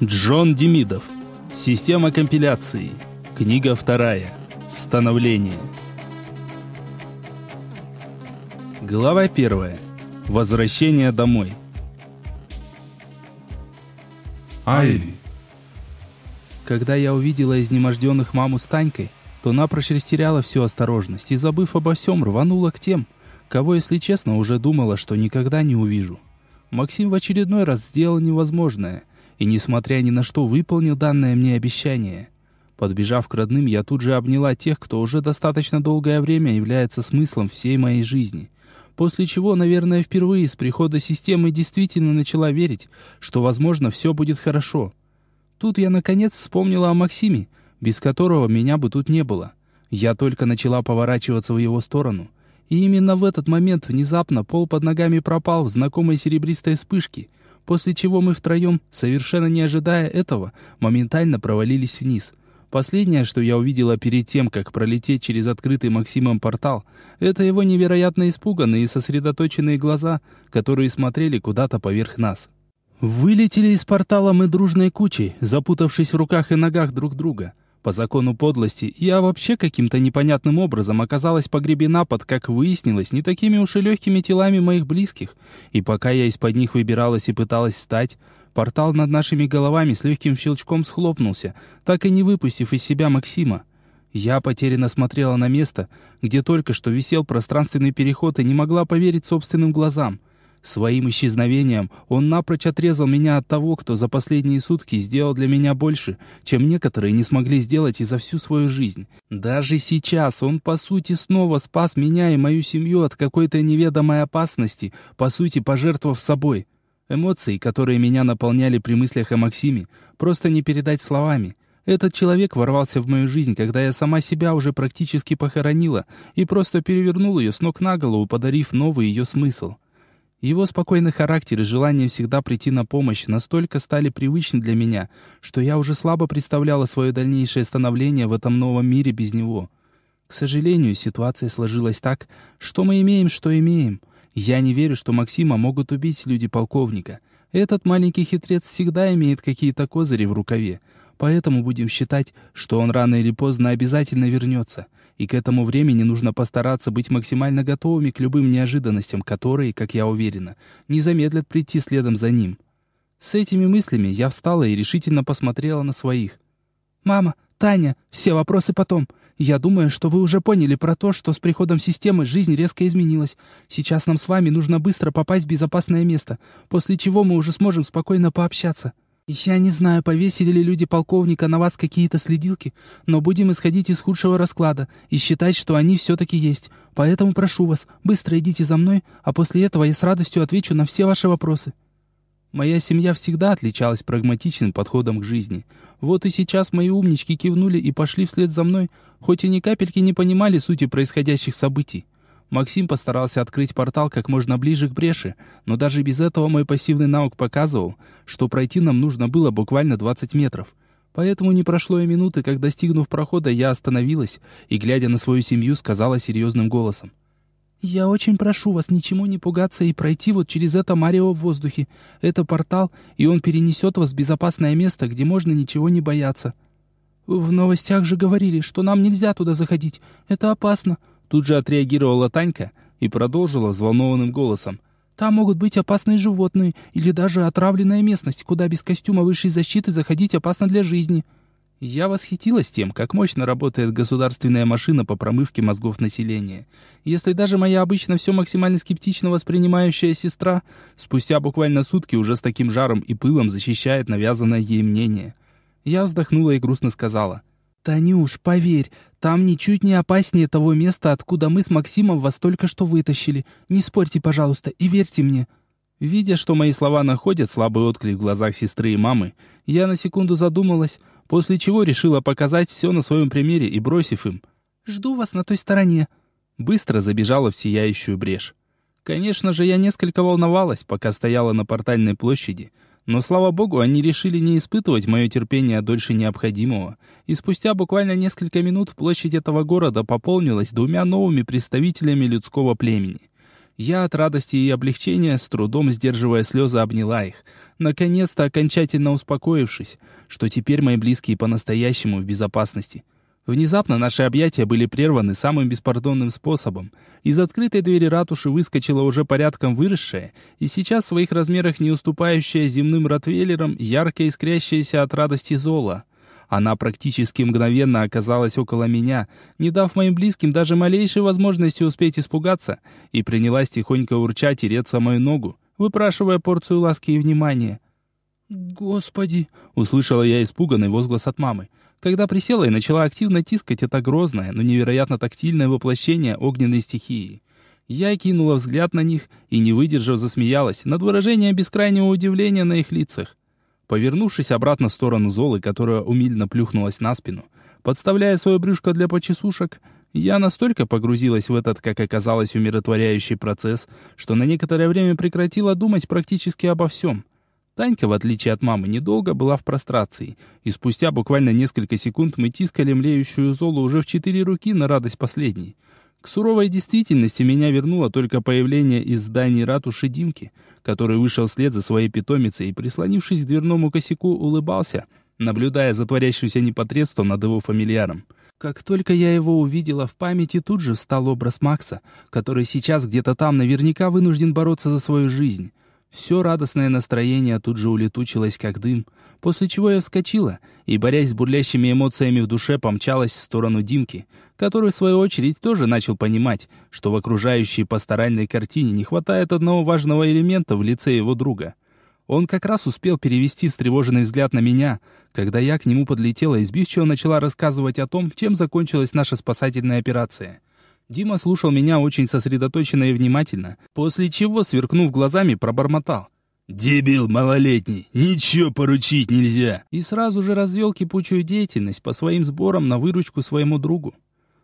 Джон Демидов. Система компиляции. Книга вторая. Становление. Глава первая. Возвращение домой. Айри. Когда я увидела изнеможденных маму с Танькой, то напрочь растеряла всю осторожность и, забыв обо всем, рванула к тем, кого, если честно, уже думала, что никогда не увижу. Максим в очередной раз сделал невозможное и, несмотря ни на что, выполнил данное мне обещание. Подбежав к родным, я тут же обняла тех, кто уже достаточно долгое время является смыслом всей моей жизни. После чего, наверное, впервые с прихода системы действительно начала верить, что, возможно, все будет хорошо. Тут я, наконец, вспомнила о Максиме, без которого меня бы тут не было. Я только начала поворачиваться в его сторону. И именно в этот момент внезапно пол под ногами пропал в знакомой серебристой вспышке, после чего мы втроем, совершенно не ожидая этого, моментально провалились вниз. Последнее, что я увидела перед тем, как пролететь через открытый Максимом портал, это его невероятно испуганные и сосредоточенные глаза, которые смотрели куда-то поверх нас. Вылетели из портала мы дружной кучей, запутавшись в руках и ногах друг друга. По закону подлости, я вообще каким-то непонятным образом оказалась погребена под, как выяснилось, не такими уж и легкими телами моих близких. И пока я из-под них выбиралась и пыталась встать, портал над нашими головами с легким щелчком схлопнулся, так и не выпустив из себя Максима. Я потерянно смотрела на место, где только что висел пространственный переход и не могла поверить собственным глазам. Своим исчезновением он напрочь отрезал меня от того, кто за последние сутки сделал для меня больше, чем некоторые не смогли сделать и за всю свою жизнь. Даже сейчас он, по сути, снова спас меня и мою семью от какой-то неведомой опасности, по сути, пожертвовав собой. Эмоции, которые меня наполняли при мыслях о Максиме, просто не передать словами. Этот человек ворвался в мою жизнь, когда я сама себя уже практически похоронила и просто перевернул ее с ног на голову, подарив новый ее смысл. Его спокойный характер и желание всегда прийти на помощь настолько стали привычны для меня, что я уже слабо представляла свое дальнейшее становление в этом новом мире без него. К сожалению, ситуация сложилась так, что мы имеем, что имеем. Я не верю, что Максима могут убить люди полковника. Этот маленький хитрец всегда имеет какие-то козыри в рукаве, поэтому будем считать, что он рано или поздно обязательно вернется и к этому времени нужно постараться быть максимально готовыми к любым неожиданностям, которые, как я уверена, не замедлят прийти следом за ним. С этими мыслями я встала и решительно посмотрела на своих. «Мама, Таня, все вопросы потом. Я думаю, что вы уже поняли про то, что с приходом системы жизнь резко изменилась. Сейчас нам с вами нужно быстро попасть в безопасное место, после чего мы уже сможем спокойно пообщаться». «Я не знаю, повесили ли люди полковника на вас какие-то следилки, но будем исходить из худшего расклада и считать, что они все-таки есть. Поэтому прошу вас, быстро идите за мной, а после этого я с радостью отвечу на все ваши вопросы». Моя семья всегда отличалась прагматичным подходом к жизни. Вот и сейчас мои умнички кивнули и пошли вслед за мной, хоть и ни капельки не понимали сути происходящих событий. Максим постарался открыть портал как можно ближе к бреши, но даже без этого мой пассивный навык показывал, что пройти нам нужно было буквально 20 метров. Поэтому не прошло и минуты, как, достигнув прохода, я остановилась и, глядя на свою семью, сказала серьезным голосом. «Я очень прошу вас ничему не пугаться и пройти вот через это марево в воздухе. Это портал, и он перенесет вас в безопасное место, где можно ничего не бояться». «В новостях же говорили, что нам нельзя туда заходить. Это опасно. Тут же отреагировала Танька и продолжила взволнованным голосом. «Там могут быть опасные животные или даже отравленная местность, куда без костюма высшей защиты заходить опасно для жизни». Я восхитилась тем, как мощно работает государственная машина по промывке мозгов населения. Если даже моя обычно все максимально скептично воспринимающая сестра спустя буквально сутки уже с таким жаром и пылом защищает навязанное ей мнение. Я вздохнула и грустно сказала. «Танюш, поверь, там ничуть не опаснее того места, откуда мы с Максимом вас только что вытащили. Не спорьте, пожалуйста, и верьте мне». Видя, что мои слова находят слабый отклик в глазах сестры и мамы, я на секунду задумалась, после чего решила показать все на своем примере и, бросив им «Жду вас на той стороне», быстро забежала в сияющую брешь. Конечно же, я несколько волновалась, пока стояла на портальной площади, но, слава богу, они решили не испытывать мое терпение дольше необходимого, и спустя буквально несколько минут площадь этого города пополнилась двумя новыми представителями людского племени. Я от радости и облегчения, с трудом сдерживая слезы, обняла их, наконец-то окончательно успокоившись, что теперь мои близкие по-настоящему в безопасности. Внезапно наши объятия были прерваны самым беспардонным способом. Из открытой двери ратуши выскочила уже порядком выросшая, и сейчас в своих размерах не уступающая земным ротвейлерам, ярко искрящаяся от радости зола. Она практически мгновенно оказалась около меня, не дав моим близким даже малейшей возможности успеть испугаться, и принялась тихонько урчать и реться мою ногу, выпрашивая порцию ласки и внимания. «Господи!» — услышала я испуганный возглас от мамы когда присела и начала активно тискать это грозное, но невероятно тактильное воплощение огненной стихии. Я кинула взгляд на них и, не выдержав, засмеялась над выражением бескрайнего удивления на их лицах. Повернувшись обратно в сторону Золы, которая умильно плюхнулась на спину, подставляя свое брюшко для почесушек, я настолько погрузилась в этот, как оказалось, умиротворяющий процесс, что на некоторое время прекратила думать практически обо всем — Танька, в отличие от мамы, недолго была в прострации, и спустя буквально несколько секунд мы тискали млеющую Золу уже в четыре руки на радость последней. К суровой действительности меня вернуло только появление из здания ратуши Димки, который вышел вслед за своей питомицей и, прислонившись к дверному косяку, улыбался, наблюдая за творящимся непотребством над его фамильяром. Как только я его увидела, в памяти тут же встал образ Макса, который сейчас где-то там наверняка вынужден бороться за свою жизнь. Все радостное настроение тут же улетучилось, как дым, после чего я вскочила и, борясь с бурлящими эмоциями в душе, помчалась в сторону Димки, который, в свою очередь, тоже начал понимать, что в окружающей пасторальной картине не хватает одного важного элемента в лице его друга. Он как раз успел перевести встревоженный взгляд на меня, когда я к нему подлетела и сбивчиво начала рассказывать о том, чем закончилась наша спасательная операция. Дима слушал меня очень сосредоточенно и внимательно, после чего, сверкнув глазами, пробормотал. «Дебил малолетний, ничего поручить нельзя!» И сразу же развел кипучую деятельность по своим сборам на выручку своему другу.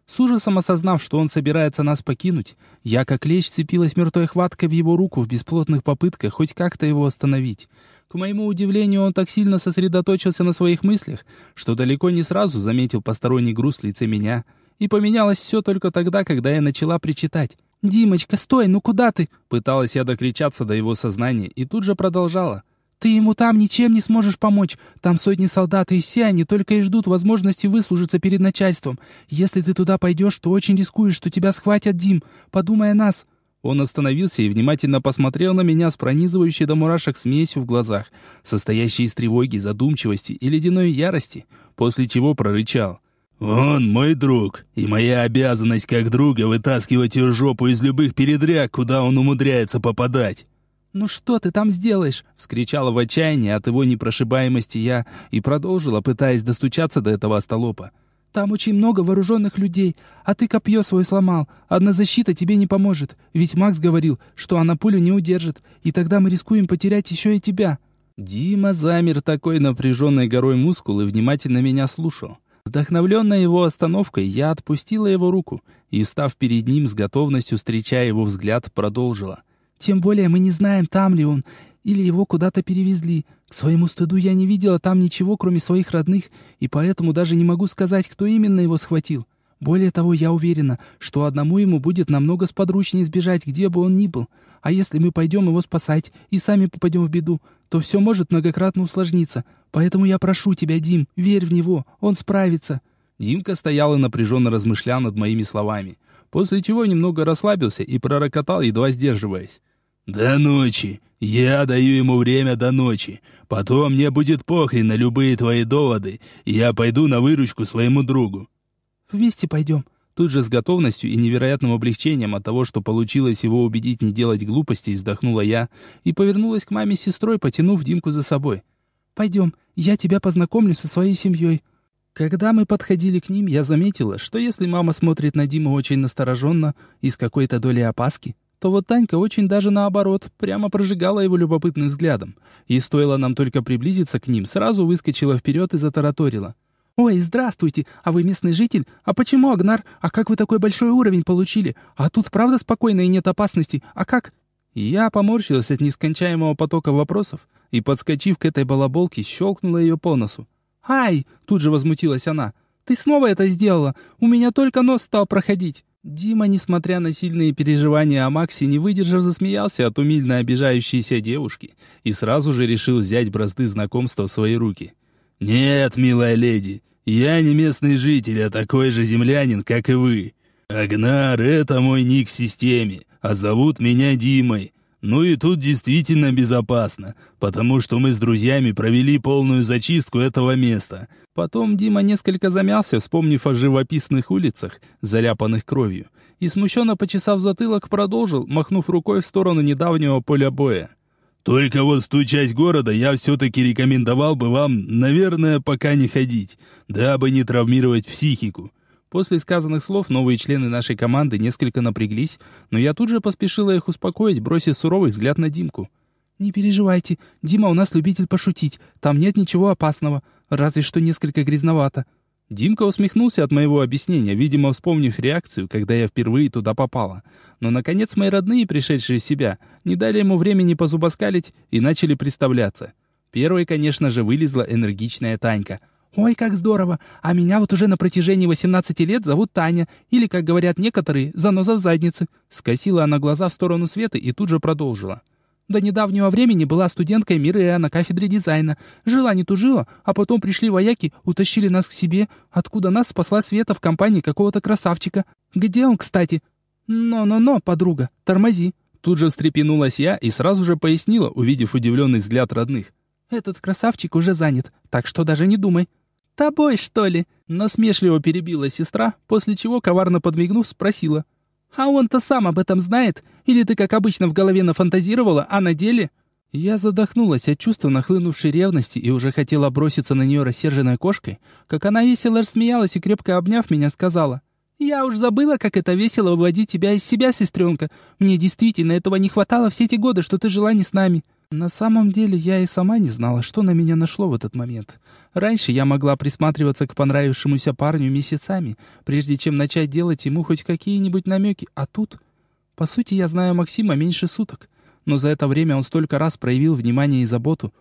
С ужасом осознав, что он собирается нас покинуть, я как лещ цепилась мертвой хваткой в его руку в бесплотных попытках хоть как-то его остановить. К моему удивлению, он так сильно сосредоточился на своих мыслях, что далеко не сразу заметил посторонний груз в лице меня — и поменялось все только тогда, когда я начала причитать. «Димочка, стой, ну куда ты?» Пыталась я докричаться до его сознания и тут же продолжала. «Ты ему там ничем не сможешь помочь. Там сотни солдат, и все они только и ждут возможности выслужиться перед начальством. Если ты туда пойдешь, то очень рискуешь, что тебя схватят, Дим. Подумай о нас». Он остановился и внимательно посмотрел на меня с пронизывающей до мурашек смесью в глазах, состоящей из тревоги, задумчивости и ледяной ярости, после чего прорычал. «Он мой друг, и моя обязанность как друга вытаскивать ее жопу из любых передряг, куда он умудряется попадать». «Ну что ты там сделаешь?» — вскричала в отчаянии от его непрошибаемости я и продолжила, пытаясь достучаться до этого остолопа. «Там очень много вооруженных людей, а ты копье свое сломал. Одна защита тебе не поможет, ведь Макс говорил, что она пулю не удержит, и тогда мы рискуем потерять еще и тебя». Дима замер такой напряженной горой мускул и внимательно меня слушал. Вдохновленная его остановкой, я отпустила его руку и, став перед ним с готовностью, встречая его взгляд, продолжила. «Тем более мы не знаем, там ли он, или его куда-то перевезли. К своему стыду я не видела там ничего, кроме своих родных, и поэтому даже не могу сказать, кто именно его схватил. Более того, я уверена, что одному ему будет намного сподручнее сбежать, где бы он ни был. А если мы пойдем его спасать и сами попадем в беду, то все может многократно усложниться. Поэтому я прошу тебя, Дим, верь в него, он справится». Димка стоял и напряженно размышлял над моими словами, после чего немного расслабился и пророкотал, едва сдерживаясь. «До ночи! Я даю ему время до ночи. Потом мне будет похрен на любые твои доводы, и я пойду на выручку своему другу». «Вместе пойдем», Тут же с готовностью и невероятным облегчением от того, что получилось его убедить не делать глупостей, вздохнула я и повернулась к маме с сестрой, потянув Димку за собой. «Пойдем, я тебя познакомлю со своей семьей». Когда мы подходили к ним, я заметила, что если мама смотрит на Диму очень настороженно и с какой-то долей опаски, то вот Танька очень даже наоборот, прямо прожигала его любопытным взглядом. И стоило нам только приблизиться к ним, сразу выскочила вперед и затараторила. «Ой, здравствуйте! А вы местный житель? А почему Агнар? А как вы такой большой уровень получили? А тут правда спокойно и нет опасности? А как?» Я поморщилась от нескончаемого потока вопросов и, подскочив к этой балаболке, щелкнула ее по носу. «Ай!» — тут же возмутилась она. «Ты снова это сделала! У меня только нос стал проходить!» Дима, несмотря на сильные переживания о Максе, не выдержав, засмеялся от умильно обижающейся девушки и сразу же решил взять бразды знакомства в свои руки. «Нет, милая леди, я не местный житель, а такой же землянин, как и вы. Агнар — это мой ник в системе, а зовут меня Димой. Ну и тут действительно безопасно, потому что мы с друзьями провели полную зачистку этого места. Потом Дима несколько замялся, вспомнив о живописных улицах, заляпанных кровью, и смущенно почесав затылок, продолжил, махнув рукой в сторону недавнего поля боя. Только вот в ту часть города я все-таки рекомендовал бы вам, наверное, пока не ходить, дабы не травмировать психику. После сказанных слов новые члены нашей команды несколько напряглись, но я тут же поспешила их успокоить, бросив суровый взгляд на Димку. «Не переживайте, Дима у нас любитель пошутить, там нет ничего опасного, разве что несколько грязновато». Димка усмехнулся от моего объяснения, видимо, вспомнив реакцию, когда я впервые туда попала. Но, наконец, мои родные, пришедшие в себя, не дали ему времени позубоскалить и начали представляться. Первой, конечно же, вылезла энергичная Танька — «Ой, как здорово! А меня вот уже на протяжении 18 лет зовут Таня, или, как говорят некоторые, заноза в заднице». Скосила она глаза в сторону Светы и тут же продолжила. До недавнего времени была студенткой Мирея на кафедре дизайна. Жила не тужила, а потом пришли вояки, утащили нас к себе, откуда нас спасла Света в компании какого-то красавчика. Где он, кстати? Но-но-но, подруга, тормози. Тут же встрепенулась я и сразу же пояснила, увидев удивленный взгляд родных. Этот красавчик уже занят, так что даже не думай. «Тобой, что ли?» — насмешливо перебила сестра, после чего, коварно подмигнув, спросила. «А он-то сам об этом знает? Или ты, как обычно, в голове нафантазировала, а на деле?» Я задохнулась от чувства нахлынувшей ревности и уже хотела броситься на нее рассерженной кошкой, как она весело рассмеялась и, крепко обняв меня, сказала. «Я уж забыла, как это весело выводить тебя из себя, сестренка. Мне действительно этого не хватало все эти годы, что ты жила не с нами. На самом деле я и сама не знала, что на меня нашло в этот момент. Раньше я могла присматриваться к понравившемуся парню месяцами, прежде чем начать делать ему хоть какие-нибудь намеки, а тут... По сути, я знаю Максима меньше суток, но за это время он столько раз проявил внимание и заботу,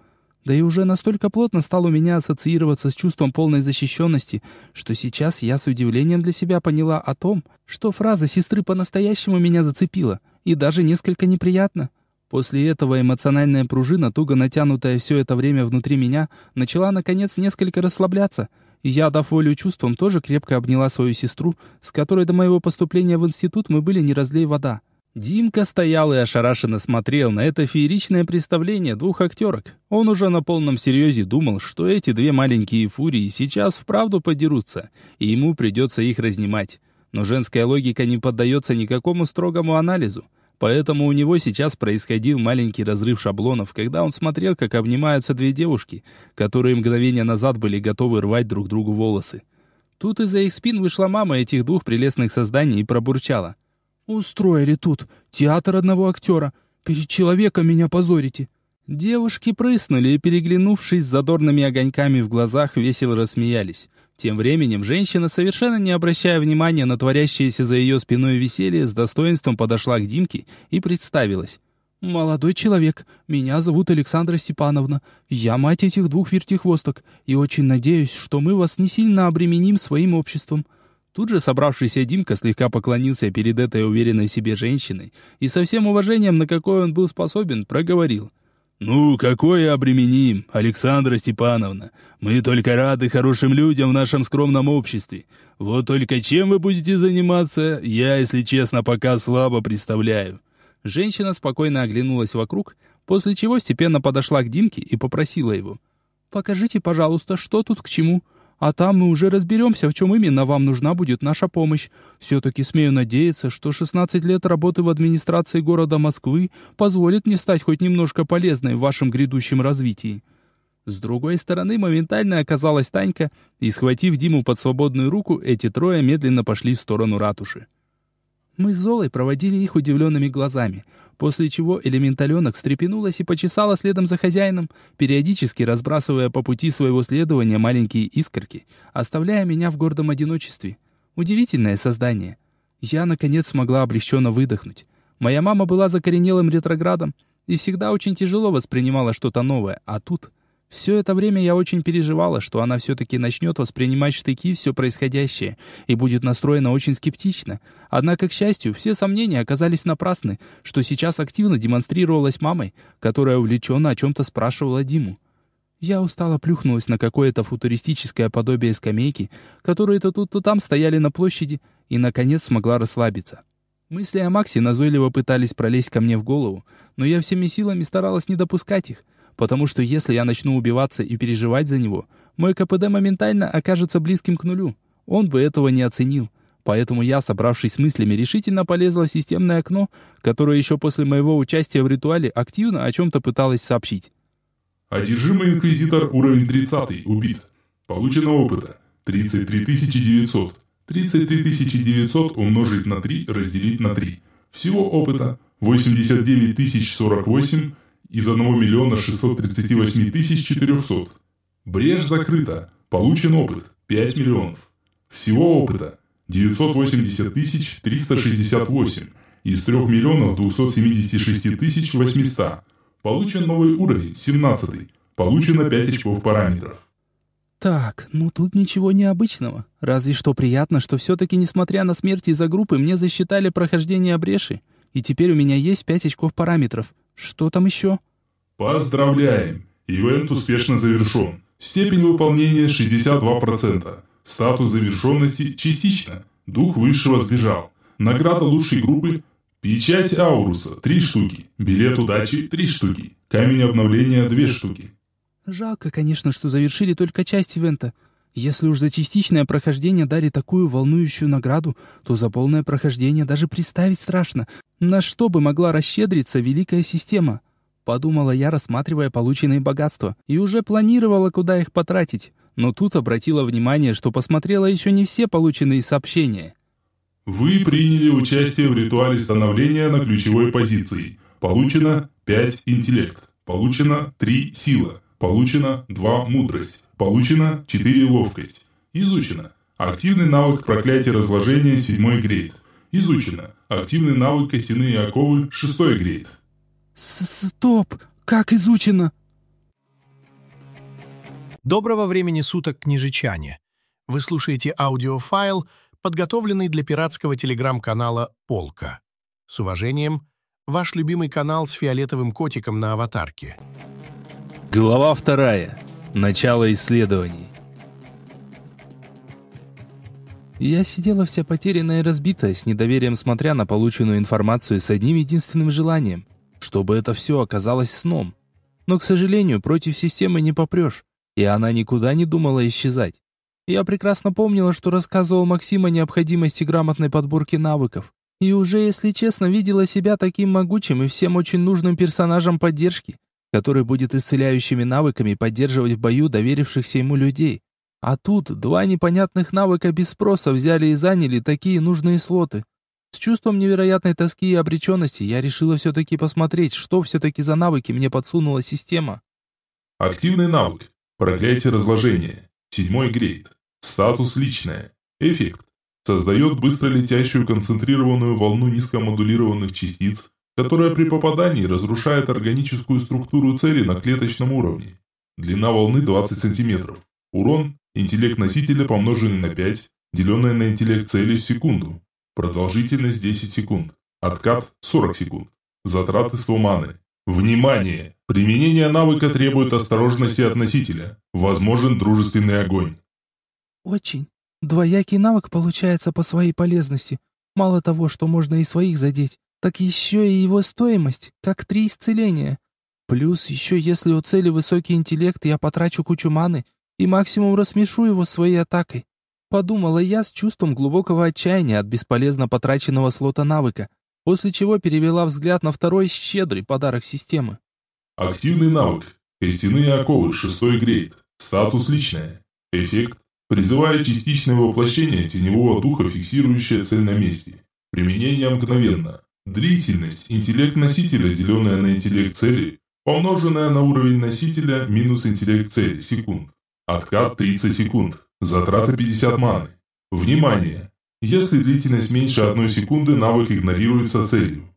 да и уже настолько плотно стал у меня ассоциироваться с чувством полной защищенности, что сейчас я с удивлением для себя поняла о том, что фраза сестры по-настоящему меня зацепила, и даже несколько неприятно. После этого эмоциональная пружина, туго натянутая все это время внутри меня, начала наконец несколько расслабляться, и я, дав волю чувствам, тоже крепко обняла свою сестру, с которой до моего поступления в институт мы были не разлей вода. Димка стоял и ошарашенно смотрел на это фееричное представление двух актерок. Он уже на полном серьезе думал, что эти две маленькие фурии сейчас вправду подерутся, и ему придется их разнимать. Но женская логика не поддается никакому строгому анализу. Поэтому у него сейчас происходил маленький разрыв шаблонов, когда он смотрел, как обнимаются две девушки, которые мгновение назад были готовы рвать друг другу волосы. Тут из-за их спин вышла мама этих двух прелестных созданий и пробурчала. «Устроили тут театр одного актера. Перед человеком меня позорите». Девушки прыснули и, переглянувшись с задорными огоньками в глазах, весело рассмеялись. Тем временем женщина, совершенно не обращая внимания на творящееся за ее спиной веселье, с достоинством подошла к Димке и представилась. «Молодой человек, меня зовут Александра Степановна. Я мать этих двух вертихвосток, и очень надеюсь, что мы вас не сильно обременим своим обществом». Тут же собравшийся Димка слегка поклонился перед этой уверенной в себе женщиной и со всем уважением, на какое он был способен, проговорил — «Ну, какое обременим, Александра Степановна? Мы только рады хорошим людям в нашем скромном обществе. Вот только чем вы будете заниматься, я, если честно, пока слабо представляю». Женщина спокойно оглянулась вокруг, после чего степенно подошла к Димке и попросила его. «Покажите, пожалуйста, что тут к чему. А там мы уже разберемся, в чем именно вам нужна будет наша помощь. Все-таки смею надеяться, что 16 лет работы в администрации города Москвы позволит мне стать хоть немножко полезной в вашем грядущем развитии». С другой стороны моментально оказалась Танька, и, схватив Диму под свободную руку, эти трое медленно пошли в сторону ратуши. Мы с Золой проводили их удивленными глазами, после чего элементаленок встрепенулась и почесала следом за хозяином, периодически разбрасывая по пути своего следования маленькие искорки, оставляя меня в гордом одиночестве. Удивительное создание. Я, наконец, смогла облегченно выдохнуть. Моя мама была закоренелым ретроградом и всегда очень тяжело воспринимала что-то новое, а тут Все это время я очень переживала, что она все-таки начнет воспринимать штыки все происходящее и будет настроена очень скептично. Однако, к счастью, все сомнения оказались напрасны, что сейчас активно демонстрировалась мамой, которая увлеченно о чем-то спрашивала Диму. Я устало плюхнулась на какое-то футуристическое подобие скамейки, которые то тут, то там стояли на площади, и, наконец, смогла расслабиться. Мысли о Максе назойливо пытались пролезть ко мне в голову, но я всеми силами старалась не допускать их, потому что если я начну убиваться и переживать за него, мой КПД моментально окажется близким к нулю. Он бы этого не оценил. Поэтому я, собравшись с мыслями, решительно полезла в системное окно, которое еще после моего участия в ритуале активно о чем-то пыталось сообщить. Одержимый инквизитор уровень 30 убит. Получено опыта 33 900. 33 900 умножить на 3 разделить на 3. Всего опыта 89 048 из 1 миллиона 638 тысяч 400. Брешь закрыта. Получен опыт 5 миллионов. Всего опыта 980 тысяч 368 из 3 миллионов 276 тысяч 800. Получен новый уровень 17. Получено 5 очков параметров. Так, ну тут ничего необычного. Разве что приятно, что все-таки, несмотря на смерть из-за группы, мне засчитали прохождение бреши. И теперь у меня есть 5 очков параметров. Что там еще? Поздравляем! Ивент успешно завершен. Степень выполнения 62%. Статус завершенности частично. Дух высшего сбежал. Награда лучшей группы Печать Ауруса – 3 штуки. Билет удачи – 3 штуки. Камень обновления – 2 штуки. Жалко, конечно, что завершили только часть ивента. Если уж за частичное прохождение дали такую волнующую награду, то за полное прохождение даже представить страшно. На что бы могла расщедриться великая система? Подумала я, рассматривая полученные богатства, и уже планировала, куда их потратить. Но тут обратила внимание, что посмотрела еще не все полученные сообщения. Вы приняли участие в ритуале становления на ключевой позиции. Получено 5 интеллект. Получено 3 сила. Получено 2 мудрость. Получено 4 ловкость. Изучено. Активный навык проклятия разложения 7 грейд. Изучено. Активный навык костяные оковы 6 грейд. Стоп! Как изучено? Доброго времени суток, княжичане! Вы слушаете аудиофайл, подготовленный для пиратского телеграм-канала «Полка». С уважением, ваш любимый канал с фиолетовым котиком на аватарке. Глава вторая. Начало исследований. Я сидела вся потерянная и разбитая, с недоверием смотря на полученную информацию с одним единственным желанием, чтобы это все оказалось сном. Но, к сожалению, против системы не попрешь, и она никуда не думала исчезать. Я прекрасно помнила, что рассказывал Максим о необходимости грамотной подборки навыков, и уже, если честно, видела себя таким могучим и всем очень нужным персонажем поддержки, который будет исцеляющими навыками поддерживать в бою доверившихся ему людей. А тут два непонятных навыка без спроса взяли и заняли такие нужные слоты. С чувством невероятной тоски и обреченности я решила все-таки посмотреть, что все-таки за навыки мне подсунула система. Активный навык. Проклятие разложения. Седьмой грейд. Статус личное. Эффект. Создает быстро летящую концентрированную волну низкомодулированных частиц, которая при попадании разрушает органическую структуру цели на клеточном уровне. Длина волны 20 см. Урон – интеллект носителя помноженный на 5, деленное на интеллект цели в секунду. Продолжительность 10 секунд. Откат 40 секунд. Затраты 100 маны. Внимание! Применение навыка требует осторожности от носителя. Возможен дружественный огонь. Очень. Двоякий навык получается по своей полезности. Мало того, что можно и своих задеть, так еще и его стоимость, как три исцеления. Плюс еще если у цели высокий интеллект, я потрачу кучу маны и максимум рассмешу его своей атакой. Подумала я с чувством глубокого отчаяния от бесполезно потраченного слота навыка, после чего перевела взгляд на второй щедрый подарок системы. Активный навык. Костяные оковы, шестой грейд. Статус личное. Эффект. Призывая частичное воплощение теневого духа, фиксирующее цель на месте. Применение мгновенно. Длительность. Интеллект носителя, деленная на интеллект цели, помноженная на уровень носителя минус интеллект цели, секунд. Откат 30 секунд. Затраты 50 маны. Внимание! Если длительность меньше одной секунды, навык игнорируется целью.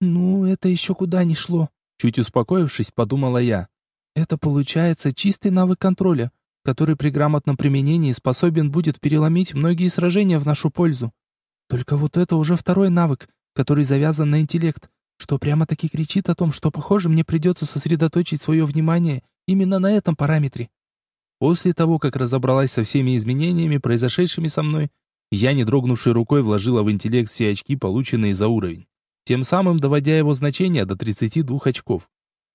«Ну, это еще куда ни шло», — чуть успокоившись, подумала я. Это получается чистый навык контроля, который при грамотном применении способен будет переломить многие сражения в нашу пользу. Только вот это уже второй навык, который завязан на интеллект, что прямо-таки кричит о том, что, похоже, мне придется сосредоточить свое внимание именно на этом параметре. После того, как разобралась со всеми изменениями, произошедшими со мной, я, не дрогнувшей рукой, вложила в интеллект все очки, полученные за уровень, тем самым доводя его значение до 32 очков.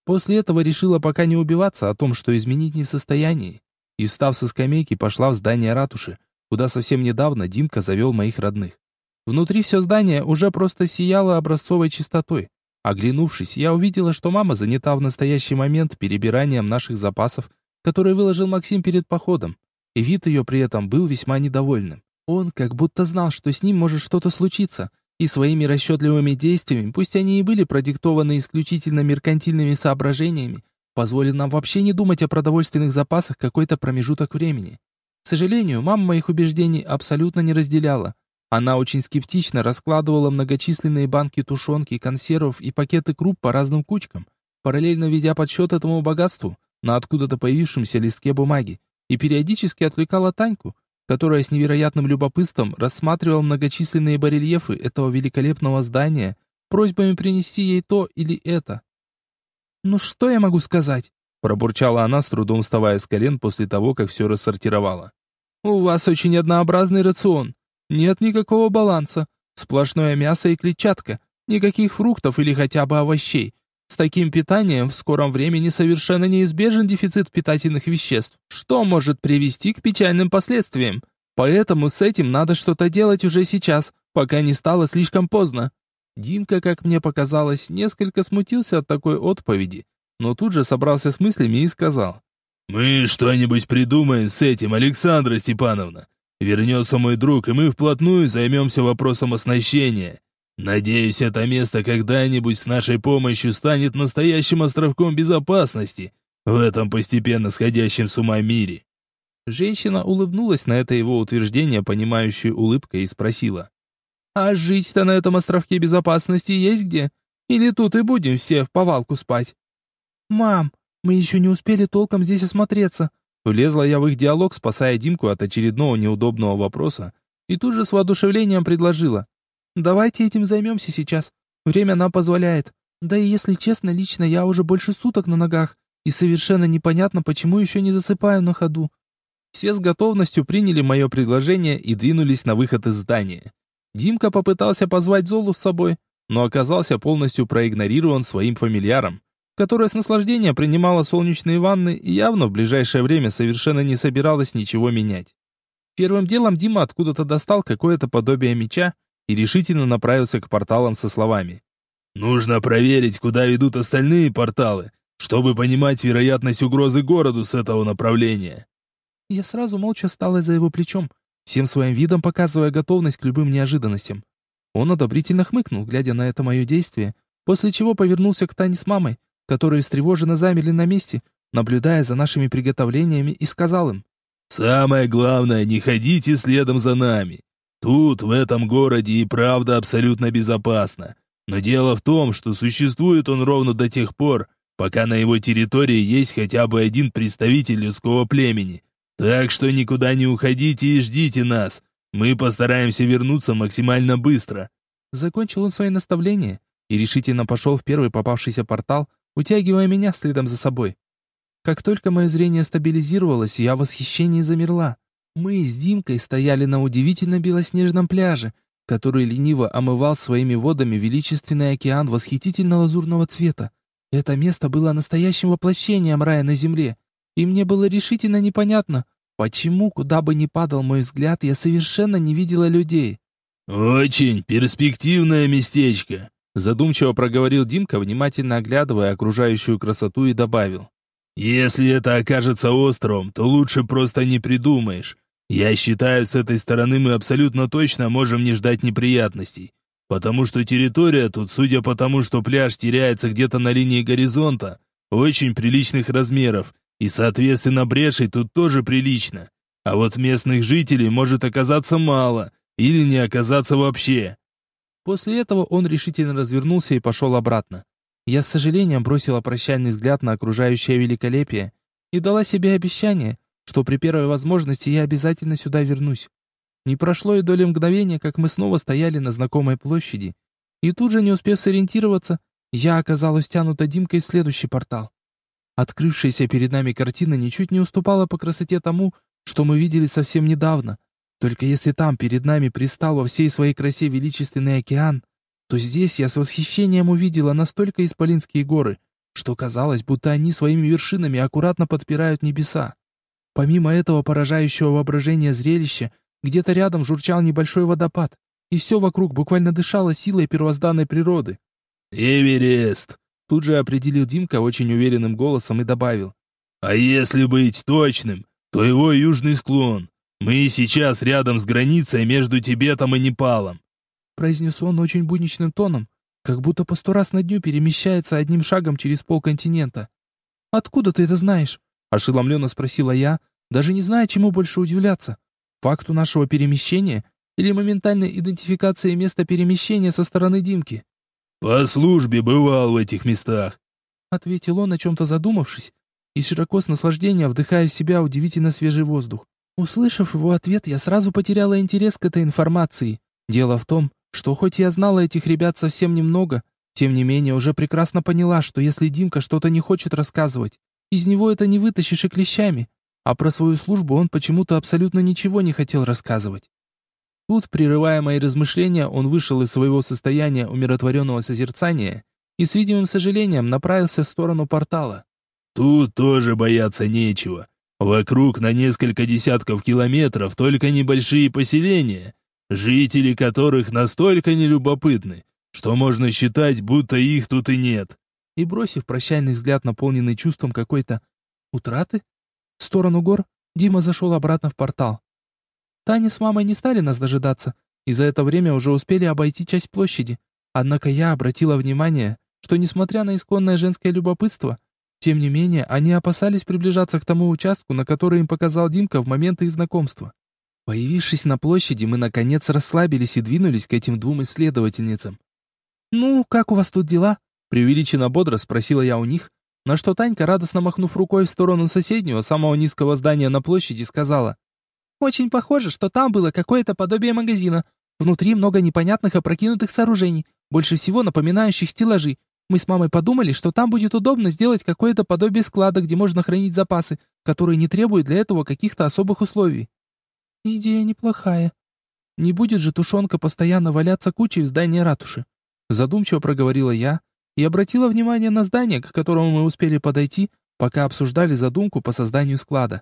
После этого решила пока не убиваться о том, что изменить не в состоянии, и, встав со скамейки, пошла в здание ратуши, куда совсем недавно Димка завел моих родных. Внутри все здание уже просто сияло образцовой чистотой. Оглянувшись, я увидела, что мама занята в настоящий момент перебиранием наших запасов, которые выложил Максим перед походом, и вид ее при этом был весьма недовольным. Он как будто знал, что с ним может что-то случиться, и своими расчетливыми действиями, пусть они и были продиктованы исключительно меркантильными соображениями, позволил нам вообще не думать о продовольственных запасах какой-то промежуток времени. К сожалению, мама моих убеждений абсолютно не разделяла. Она очень скептично раскладывала многочисленные банки тушенки, консервов и пакеты круп по разным кучкам, параллельно ведя подсчет этому богатству на откуда-то появившемся листке бумаги, и периодически отвлекала Таньку, которая с невероятным любопытством рассматривала многочисленные барельефы этого великолепного здания, просьбами принести ей то или это. «Ну что я могу сказать?» пробурчала она, с трудом вставая с колен после того, как все рассортировала. «У вас очень однообразный рацион. Нет никакого баланса. Сплошное мясо и клетчатка. Никаких фруктов или хотя бы овощей. С таким питанием в скором времени совершенно неизбежен дефицит питательных веществ, что может привести к печальным последствиям. Поэтому с этим надо что-то делать уже сейчас, пока не стало слишком поздно. Димка, как мне показалось, несколько смутился от такой отповеди, но тут же собрался с мыслями и сказал. «Мы что-нибудь придумаем с этим, Александра Степановна. Вернется мой друг, и мы вплотную займемся вопросом оснащения. Надеюсь, это место когда-нибудь с нашей помощью станет настоящим островком безопасности в этом постепенно сходящем с ума мире. Женщина улыбнулась на это его утверждение, понимающей улыбкой, и спросила. «А жить-то на этом островке безопасности есть где? Или тут и будем все в повалку спать?» «Мам, мы еще не успели толком здесь осмотреться». Влезла я в их диалог, спасая Димку от очередного неудобного вопроса, и тут же с воодушевлением предложила. Давайте этим займемся сейчас. Время нам позволяет. Да и если честно, лично я уже больше суток на ногах, и совершенно непонятно, почему еще не засыпаю на ходу. Все с готовностью приняли мое предложение и двинулись на выход из здания. Димка попытался позвать Золу с собой, но оказался полностью проигнорирован своим фамильяром, которая с наслаждением принимала солнечные ванны и явно в ближайшее время совершенно не собиралась ничего менять. Первым делом Дима откуда-то достал какое-то подобие меча и решительно направился к порталам со словами. «Нужно проверить, куда ведут остальные порталы, чтобы понимать вероятность угрозы городу с этого направления». Я сразу молча стала за его плечом, всем своим видом показывая готовность к любым неожиданностям. Он одобрительно хмыкнул, глядя на это мое действие, после чего повернулся к Тане с мамой, которые встревоженно замерли на месте, наблюдая за нашими приготовлениями, и сказал им. «Самое главное, не ходите следом за нами. Тут, в этом городе, и правда абсолютно безопасно. Но дело в том, что существует он ровно до тех пор, пока на его территории есть хотя бы один представитель людского племени. Так что никуда не уходите и ждите нас. Мы постараемся вернуться максимально быстро. Закончил он свои наставления и решительно пошел в первый попавшийся портал, утягивая меня следом за собой. Как только мое зрение стабилизировалось, я в восхищении замерла. Мы с Димкой стояли на удивительно белоснежном пляже, который лениво омывал своими водами величественный океан восхитительно-лазурного цвета. Это место было настоящим воплощением рая на земле, и мне было решительно непонятно, почему, куда бы ни падал мой взгляд, я совершенно не видела людей. «Очень перспективное местечко», задумчиво проговорил Димка, внимательно оглядывая окружающую красоту и добавил. «Если это окажется островом, то лучше просто не придумаешь. Я считаю, с этой стороны мы абсолютно точно можем не ждать неприятностей. Потому что территория тут, судя по тому, что пляж теряется где-то на линии горизонта, очень приличных размеров, и, соответственно, брешей тут тоже прилично. А вот местных жителей может оказаться мало, или не оказаться вообще. После этого он решительно развернулся и пошел обратно. Я с сожалением бросила прощальный взгляд на окружающее великолепие и дала себе обещание, что при первой возможности я обязательно сюда вернусь. Не прошло и доли мгновения, как мы снова стояли на знакомой площади, и тут же, не успев сориентироваться, я оказалась тянута Димкой в следующий портал. Открывшаяся перед нами картина ничуть не уступала по красоте тому, что мы видели совсем недавно. Только если там перед нами пристал во всей своей красе величественный океан, то здесь я с восхищением увидела настолько исполинские горы, что казалось, будто они своими вершинами аккуратно подпирают небеса. Помимо этого поражающего воображения зрелища, где-то рядом журчал небольшой водопад, и все вокруг буквально дышало силой первозданной природы. «Эверест!» Тут же определил Димка очень уверенным голосом и добавил. «А если быть точным, то его южный склон. Мы сейчас рядом с границей между Тибетом и Непалом произнес он очень будничным тоном, как будто по сто раз на дню перемещается одним шагом через полконтинента. «Откуда ты это знаешь?» – ошеломленно спросила я, даже не зная, чему больше удивляться. Факту нашего перемещения или моментальной идентификации места перемещения со стороны Димки? «По службе бывал в этих местах», — ответил он, о чем-то задумавшись, и широко с наслаждением вдыхая в себя удивительно свежий воздух. Услышав его ответ, я сразу потеряла интерес к этой информации. Дело в том, что хоть я знала этих ребят совсем немного, тем не менее уже прекрасно поняла, что если Димка что-то не хочет рассказывать, из него это не вытащишь и клещами, а про свою службу он почему-то абсолютно ничего не хотел рассказывать. Тут, прерывая мои размышления, он вышел из своего состояния умиротворенного созерцания и с видимым сожалением направился в сторону портала. «Тут тоже бояться нечего. Вокруг на несколько десятков километров только небольшие поселения, жители которых настолько нелюбопытны, что можно считать, будто их тут и нет. И бросив прощальный взгляд, наполненный чувством какой-то утраты, в сторону гор, Дима зашел обратно в портал. Таня с мамой не стали нас дожидаться, и за это время уже успели обойти часть площади. Однако я обратила внимание, что несмотря на исконное женское любопытство, тем не менее они опасались приближаться к тому участку, на который им показал Димка в момент их знакомства. Появившись на площади, мы наконец расслабились и двинулись к этим двум исследовательницам. «Ну, как у вас тут дела?» — преувеличенно бодро спросила я у них, на что Танька, радостно махнув рукой в сторону соседнего, самого низкого здания на площади, сказала. «Очень похоже, что там было какое-то подобие магазина. Внутри много непонятных опрокинутых сооружений, больше всего напоминающих стеллажи. Мы с мамой подумали, что там будет удобно сделать какое-то подобие склада, где можно хранить запасы, которые не требуют для этого каких-то особых условий. Идея неплохая. Не будет же тушенка постоянно валяться кучей в здании ратуши. Задумчиво проговорила я и обратила внимание на здание, к которому мы успели подойти, пока обсуждали задумку по созданию склада.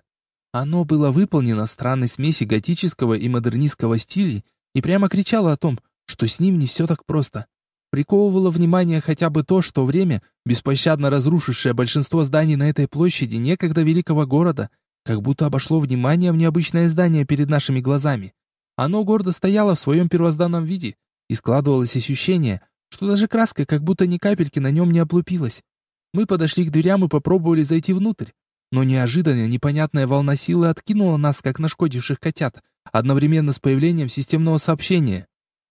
Оно было выполнено в странной смеси готического и модернистского стилей и прямо кричало о том, что с ним не все так просто. Приковывало внимание хотя бы то, что время, беспощадно разрушившее большинство зданий на этой площади некогда великого города, как будто обошло вниманием необычное здание перед нашими глазами. Оно гордо стояло в своем первозданном виде, и складывалось ощущение, что даже краска как будто ни капельки на нем не облупилась. Мы подошли к дверям и попробовали зайти внутрь, но неожиданно непонятная волна силы откинула нас, как нашкодивших котят, одновременно с появлением системного сообщения.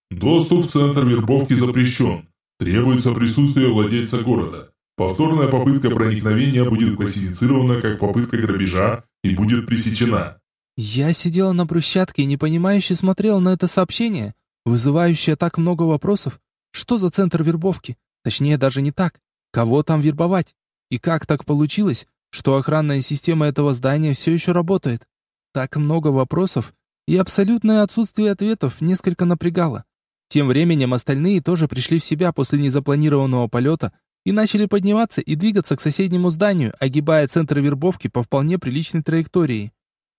«Доступ в центр вербовки запрещен. Требуется присутствие владельца города. Повторная попытка проникновения будет классифицирована как попытка грабежа и будет пресечена. Я сидела на брусчатке и непонимающе смотрела на это сообщение, вызывающее так много вопросов. Что за центр вербовки? Точнее, даже не так. Кого там вербовать? И как так получилось, что охранная система этого здания все еще работает? Так много вопросов, и абсолютное отсутствие ответов несколько напрягало. Тем временем остальные тоже пришли в себя после незапланированного полета и начали подниматься и двигаться к соседнему зданию, огибая центр вербовки по вполне приличной траектории.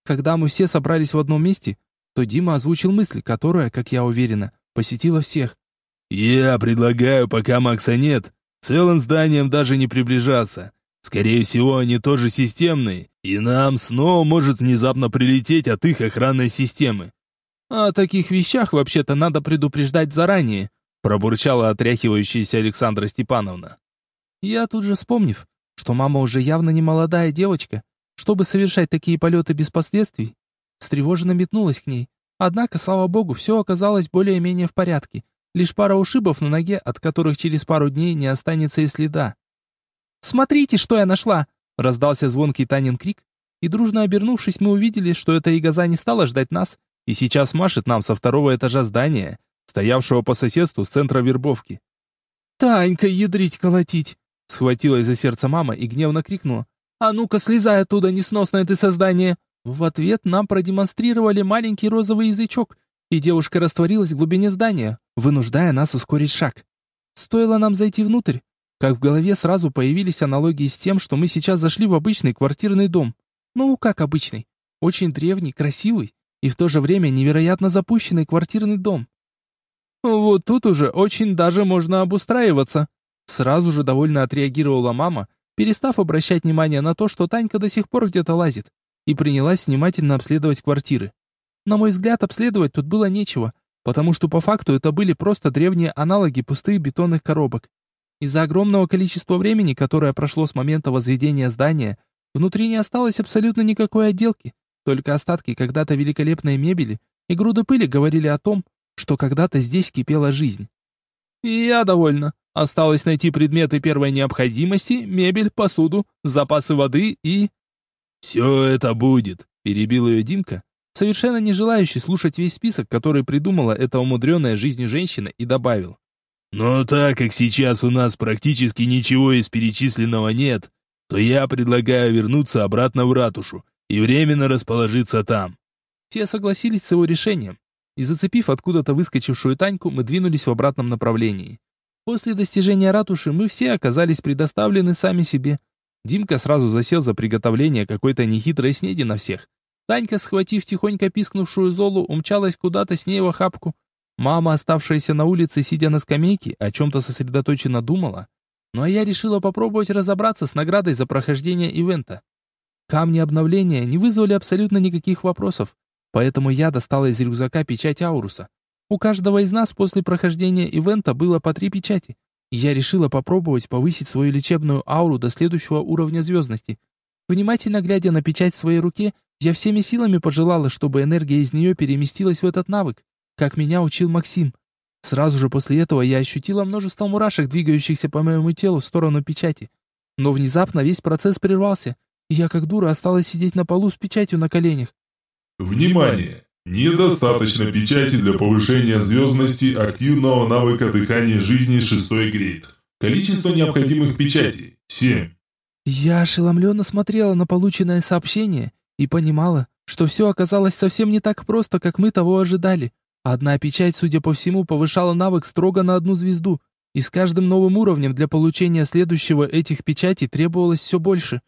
Когда мы все собрались в одном месте, то Дима озвучил мысль, которая, как я уверена, посетила всех. «Я предлагаю, пока Макса нет, целым зданием даже не приближаться. Скорее всего, они тоже системные, и нам снова может внезапно прилететь от их охранной системы». «О таких вещах вообще-то надо предупреждать заранее», пробурчала отряхивающаяся Александра Степановна. Я тут же вспомнив, что мама уже явно не молодая девочка, чтобы совершать такие полеты без последствий, встревоженно метнулась к ней. Однако, слава богу, все оказалось более-менее в порядке, Лишь пара ушибов на ноге, от которых через пару дней не останется и следа. «Смотрите, что я нашла!» — раздался звонкий Танин крик, и дружно обернувшись, мы увидели, что эта ягоза не стала ждать нас, и сейчас машет нам со второго этажа здания, стоявшего по соседству с центра вербовки. «Танька, ядрить колотить!» — схватилась за сердце мама и гневно крикнула. «А ну-ка, слезай оттуда, несносное ты создание!» В ответ нам продемонстрировали маленький розовый язычок, и девушка растворилась в глубине здания, вынуждая нас ускорить шаг. Стоило нам зайти внутрь, как в голове сразу появились аналогии с тем, что мы сейчас зашли в обычный квартирный дом. Ну, как обычный. Очень древний, красивый и в то же время невероятно запущенный квартирный дом. Вот тут уже очень даже можно обустраиваться. Сразу же довольно отреагировала мама, перестав обращать внимание на то, что Танька до сих пор где-то лазит, и принялась внимательно обследовать квартиры. На мой взгляд, обследовать тут было нечего, потому что по факту это были просто древние аналоги пустых бетонных коробок. Из-за огромного количества времени, которое прошло с момента возведения здания, внутри не осталось абсолютно никакой отделки, только остатки когда-то великолепной мебели и груды пыли говорили о том, что когда-то здесь кипела жизнь. И я довольна. Осталось найти предметы первой необходимости, мебель, посуду, запасы воды и... «Все это будет», — перебил ее Димка, совершенно не желающий слушать весь список, который придумала эта умудренная жизнью женщина, и добавил. «Но так как сейчас у нас практически ничего из перечисленного нет, то я предлагаю вернуться обратно в ратушу и временно расположиться там». Все согласились с его решением, и зацепив откуда-то выскочившую Таньку, мы двинулись в обратном направлении. После достижения ратуши мы все оказались предоставлены сами себе. Димка сразу засел за приготовление какой-то нехитрой снеди на всех. Танька, схватив тихонько пискнувшую Золу, умчалась куда-то с ней в охапку. Мама, оставшаяся на улице, сидя на скамейке, о чем-то сосредоточенно думала. Ну а я решила попробовать разобраться с наградой за прохождение ивента. Камни обновления не вызвали абсолютно никаких вопросов, поэтому я достала из рюкзака печать Ауруса. У каждого из нас после прохождения ивента было по три печати, я решила попробовать повысить свою лечебную ауру до следующего уровня звездности. Внимательно глядя на печать в своей руке, я всеми силами пожелала, чтобы энергия из нее переместилась в этот навык, как меня учил Максим. Сразу же после этого я ощутила множество мурашек, двигающихся по моему телу в сторону печати. Но внезапно весь процесс прервался, я как дура осталась сидеть на полу с печатью на коленях. Внимание! Недостаточно печати для повышения звездности активного навыка дыхания жизни шестой грейд. Количество необходимых печатей – 7. Я ошеломленно смотрела на полученное сообщение и понимала, что все оказалось совсем не так просто, как мы того ожидали. Одна печать, судя по всему, повышала навык строго на одну звезду, и с каждым новым уровнем для получения следующего этих печатей требовалось все больше.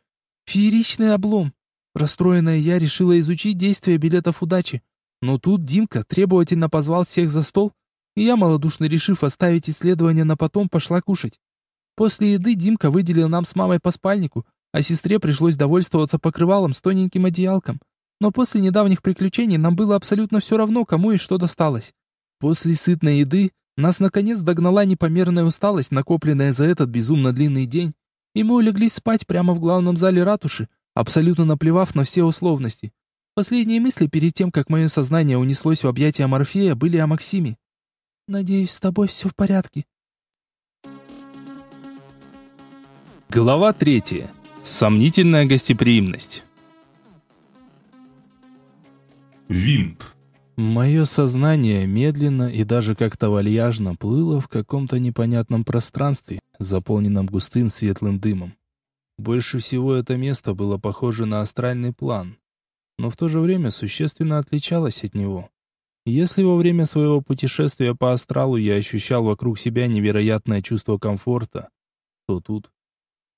Фееричный облом. Расстроенная я решила изучить действия билетов удачи, но тут Димка требовательно позвал всех за стол, и я, малодушно решив оставить исследование на потом, пошла кушать. После еды Димка выделил нам с мамой по спальнику, а сестре пришлось довольствоваться покрывалом с тоненьким одеялком. Но после недавних приключений нам было абсолютно все равно, кому и что досталось. После сытной еды нас наконец догнала непомерная усталость, накопленная за этот безумно длинный день, и мы улеглись спать прямо в главном зале ратуши, абсолютно наплевав на все условности. Последние мысли перед тем, как мое сознание унеслось в объятия Морфея, были о Максиме. «Надеюсь, с тобой все в порядке». Глава третья. Сомнительная гостеприимность. Винт. Мое сознание медленно и даже как-то вальяжно плыло в каком-то непонятном пространстве, заполненном густым светлым дымом. Больше всего это место было похоже на астральный план, но в то же время существенно отличалась от него. Если во время своего путешествия по астралу я ощущал вокруг себя невероятное чувство комфорта, то тут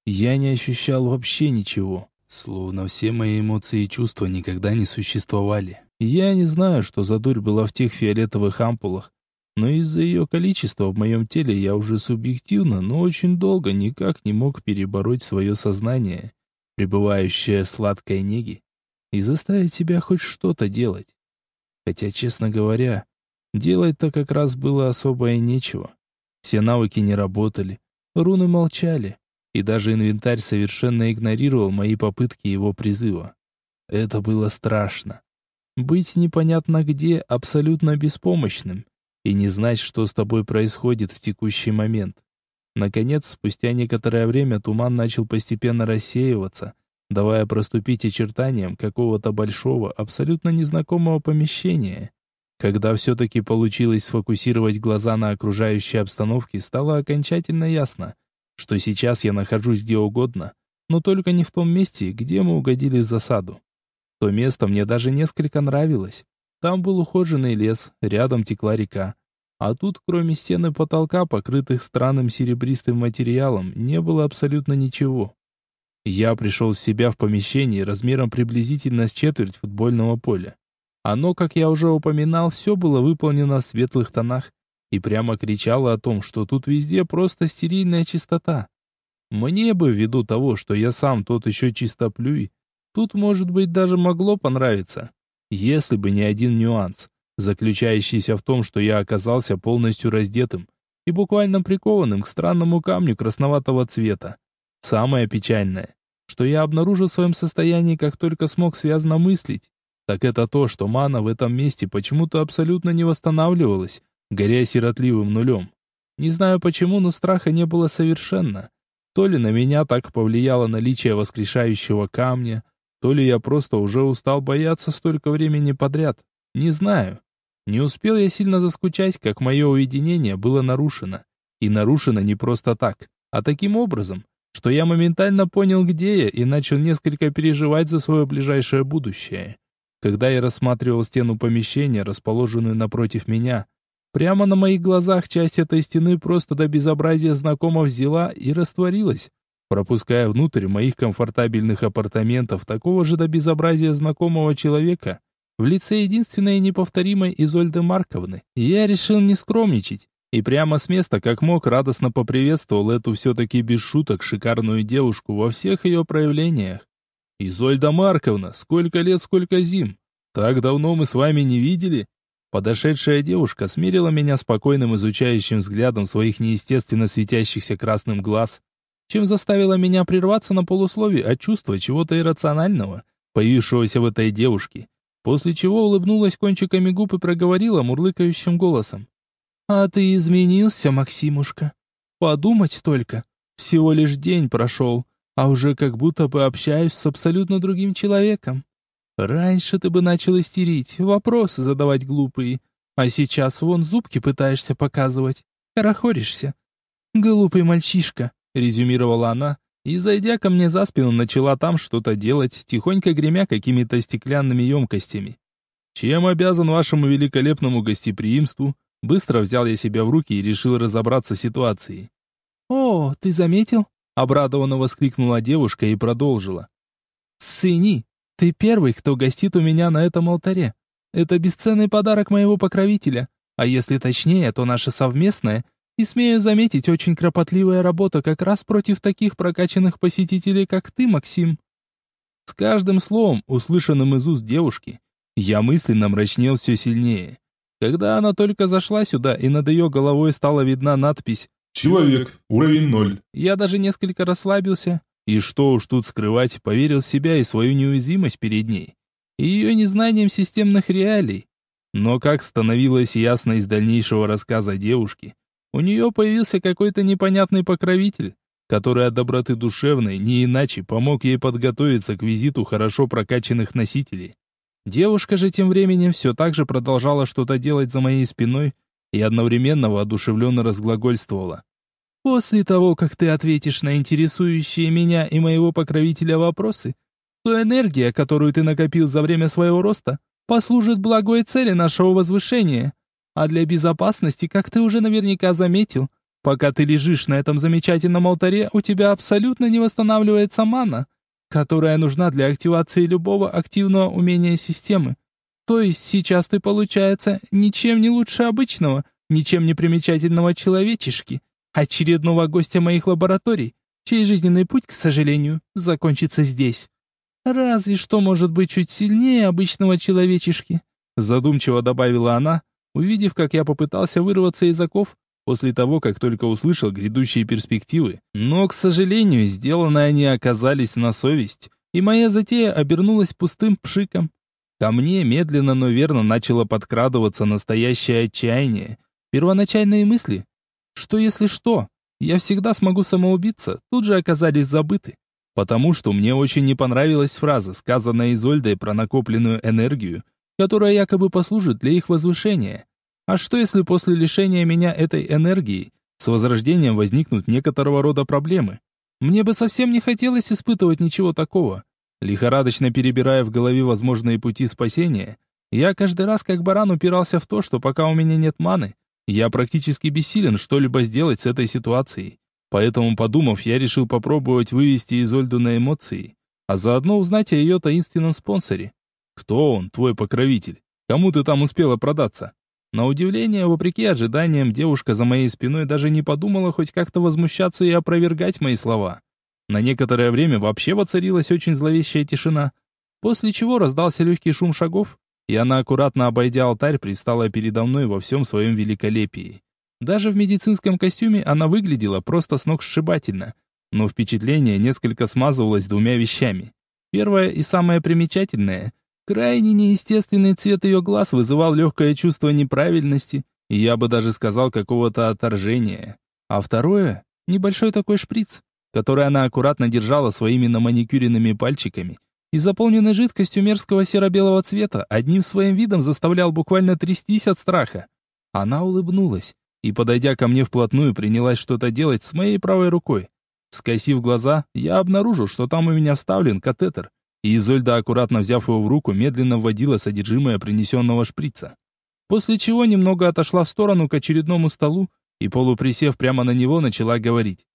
я не ощущал вообще ничего, словно все мои эмоции и чувства никогда не существовали. Я не знаю, что за дурь была в тех фиолетовых ампулах, но из-за ее количества в моем теле я уже субъективно, но очень долго никак не мог перебороть свое сознание, пребывающее в сладкой неге, и заставить себя хоть что-то делать. Хотя, честно говоря, делать-то как раз было особо и нечего. Все навыки не работали, руны молчали, и даже инвентарь совершенно игнорировал мои попытки его призыва. Это было страшно. Быть непонятно где абсолютно беспомощным, и не знать, что с тобой происходит в текущий момент. Наконец, спустя некоторое время туман начал постепенно рассеиваться, давая проступить очертаниям какого-то большого, абсолютно незнакомого помещения. Когда все-таки получилось сфокусировать глаза на окружающей обстановке, стало окончательно ясно, что сейчас я нахожусь где угодно, но только не в том месте, где мы угодили в засаду. То место мне даже несколько нравилось. Там был ухоженный лес, рядом текла река. А тут, кроме стены потолка, покрытых странным серебристым материалом, не было абсолютно ничего. Я пришел в себя в помещении размером приблизительно с четверть футбольного поля. Оно, как я уже упоминал, все было выполнено в светлых тонах и прямо кричало о том, что тут везде просто стерильная чистота. Мне бы, ввиду того, что я сам тот еще чистоплюй, тут, может быть, даже могло понравиться, если бы не один нюанс, заключающийся в том, что я оказался полностью раздетым и буквально прикованным к странному камню красноватого цвета. Самое печальное, что я обнаружил в своем состоянии, как только смог связно мыслить, так это то, что мана в этом месте почему-то абсолютно не восстанавливалась, горя сиротливым нулем. Не знаю почему, но страха не было совершенно. То ли на меня так повлияло наличие воскрешающего камня, то ли я просто уже устал бояться столько времени подряд. Не знаю. Не успел я сильно заскучать, как мое уединение было нарушено. И нарушено не просто так, а таким образом, что я моментально понял, где я, и начал несколько переживать за свое ближайшее будущее. Когда я рассматривал стену помещения, расположенную напротив меня, Прямо на моих глазах часть этой стены просто до безобразия знакомо взяла и растворилась, пропуская внутрь моих комфортабельных апартаментов такого же до безобразия знакомого человека в лице единственной и неповторимой Изольды Марковны. Я решил не скромничать и прямо с места, как мог, радостно поприветствовал эту все-таки без шуток шикарную девушку во всех ее проявлениях. «Изольда Марковна, сколько лет, сколько зим! Так давно мы с вами не видели!» Подошедшая девушка смирила меня спокойным изучающим взглядом своих неестественно светящихся красным глаз, чем заставила меня прерваться на полусловие от чувства чего-то иррационального, появившегося в этой девушке, после чего улыбнулась кончиками губ и проговорила мурлыкающим голосом. «А ты изменился, Максимушка. Подумать только, всего лишь день прошел, а уже как будто бы общаюсь с абсолютно другим человеком. Раньше ты бы начал истерить, вопросы задавать глупые, а сейчас вон зубки пытаешься показывать, хорохоришься. Глупый мальчишка, резюмировала она, и, зайдя ко мне за спину, начала там что-то делать, тихонько гремя какими-то стеклянными емкостями. Чем обязан вашему великолепному гостеприимству? Быстро взял я себя в руки и решил разобраться с ситуацией. «О, ты заметил?» — обрадованно воскликнула девушка и продолжила. «Сыни, ты первый, кто гостит у меня на этом алтаре. Это бесценный подарок моего покровителя, а если точнее, то наша совместная, и смею заметить, очень кропотливая работа как раз против таких прокачанных посетителей, как ты, Максим. С каждым словом, услышанным из уст девушки, я мысленно мрачнел все сильнее. Когда она только зашла сюда, и над ее головой стала видна надпись «Человек, уровень ноль», я даже несколько расслабился, и что уж тут скрывать, поверил в себя и свою неуязвимость перед ней, и ее незнанием системных реалий. Но как становилось ясно из дальнейшего рассказа девушки, у нее появился какой-то непонятный покровитель, который от доброты душевной не иначе помог ей подготовиться к визиту хорошо прокачанных носителей. Девушка же тем временем все так же продолжала что-то делать за моей спиной и одновременно воодушевленно разглагольствовала. После того, как ты ответишь на интересующие меня и моего покровителя вопросы, то энергия, которую ты накопил за время своего роста, послужит благой цели нашего возвышения. А для безопасности, как ты уже наверняка заметил, пока ты лежишь на этом замечательном алтаре, у тебя абсолютно не восстанавливается мана, которая нужна для активации любого активного умения системы. То есть сейчас ты, получается, ничем не лучше обычного, ничем не примечательного человечишки, очередного гостя моих лабораторий, чей жизненный путь, к сожалению, закончится здесь. Разве что может быть чуть сильнее обычного человечишки, задумчиво добавила она, увидев, как я попытался вырваться из оков после того, как только услышал грядущие перспективы. Но, к сожалению, сделанные они оказались на совесть, и моя затея обернулась пустым пшиком. Ко мне медленно, но верно начало подкрадываться настоящее отчаяние, Первоначальные мысли, что если что, я всегда смогу самоубиться, тут же оказались забыты. Потому что мне очень не понравилась фраза, сказанная Изольдой про накопленную энергию, которая якобы послужит для их возвышения. А что если после лишения меня этой энергии с возрождением возникнут некоторого рода проблемы? Мне бы совсем не хотелось испытывать ничего такого. Лихорадочно перебирая в голове возможные пути спасения, я каждый раз как баран упирался в то, что пока у меня нет маны, я практически бессилен что-либо сделать с этой ситуацией. Поэтому, подумав, я решил попробовать вывести Изольду на эмоции, а заодно узнать о ее таинственном спонсоре. Кто он, твой покровитель? Кому ты там успела продаться? На удивление, вопреки ожиданиям, девушка за моей спиной даже не подумала хоть как-то возмущаться и опровергать мои слова. На некоторое время вообще воцарилась очень зловещая тишина, после чего раздался легкий шум шагов, и она, аккуратно обойдя алтарь, пристала передо мной во всем своем великолепии. Даже в медицинском костюме она выглядела просто сногсшибательно, но впечатление несколько смазывалось двумя вещами. Первое и самое примечательное — Крайне неестественный цвет ее глаз вызывал легкое чувство неправильности, и я бы даже сказал какого-то отторжения. А второе — небольшой такой шприц, который она аккуратно держала своими наманикюренными пальчиками, и заполненный жидкостью мерзкого серо-белого цвета одним своим видом заставлял буквально трястись от страха. Она улыбнулась и, подойдя ко мне вплотную, принялась что-то делать с моей правой рукой. Скосив глаза, я обнаружил, что там у меня вставлен катетер, и Изольда, аккуратно взяв его в руку, медленно вводила содержимое принесенного шприца. После чего немного отошла в сторону к очередному столу и, полуприсев прямо на него, начала говорить.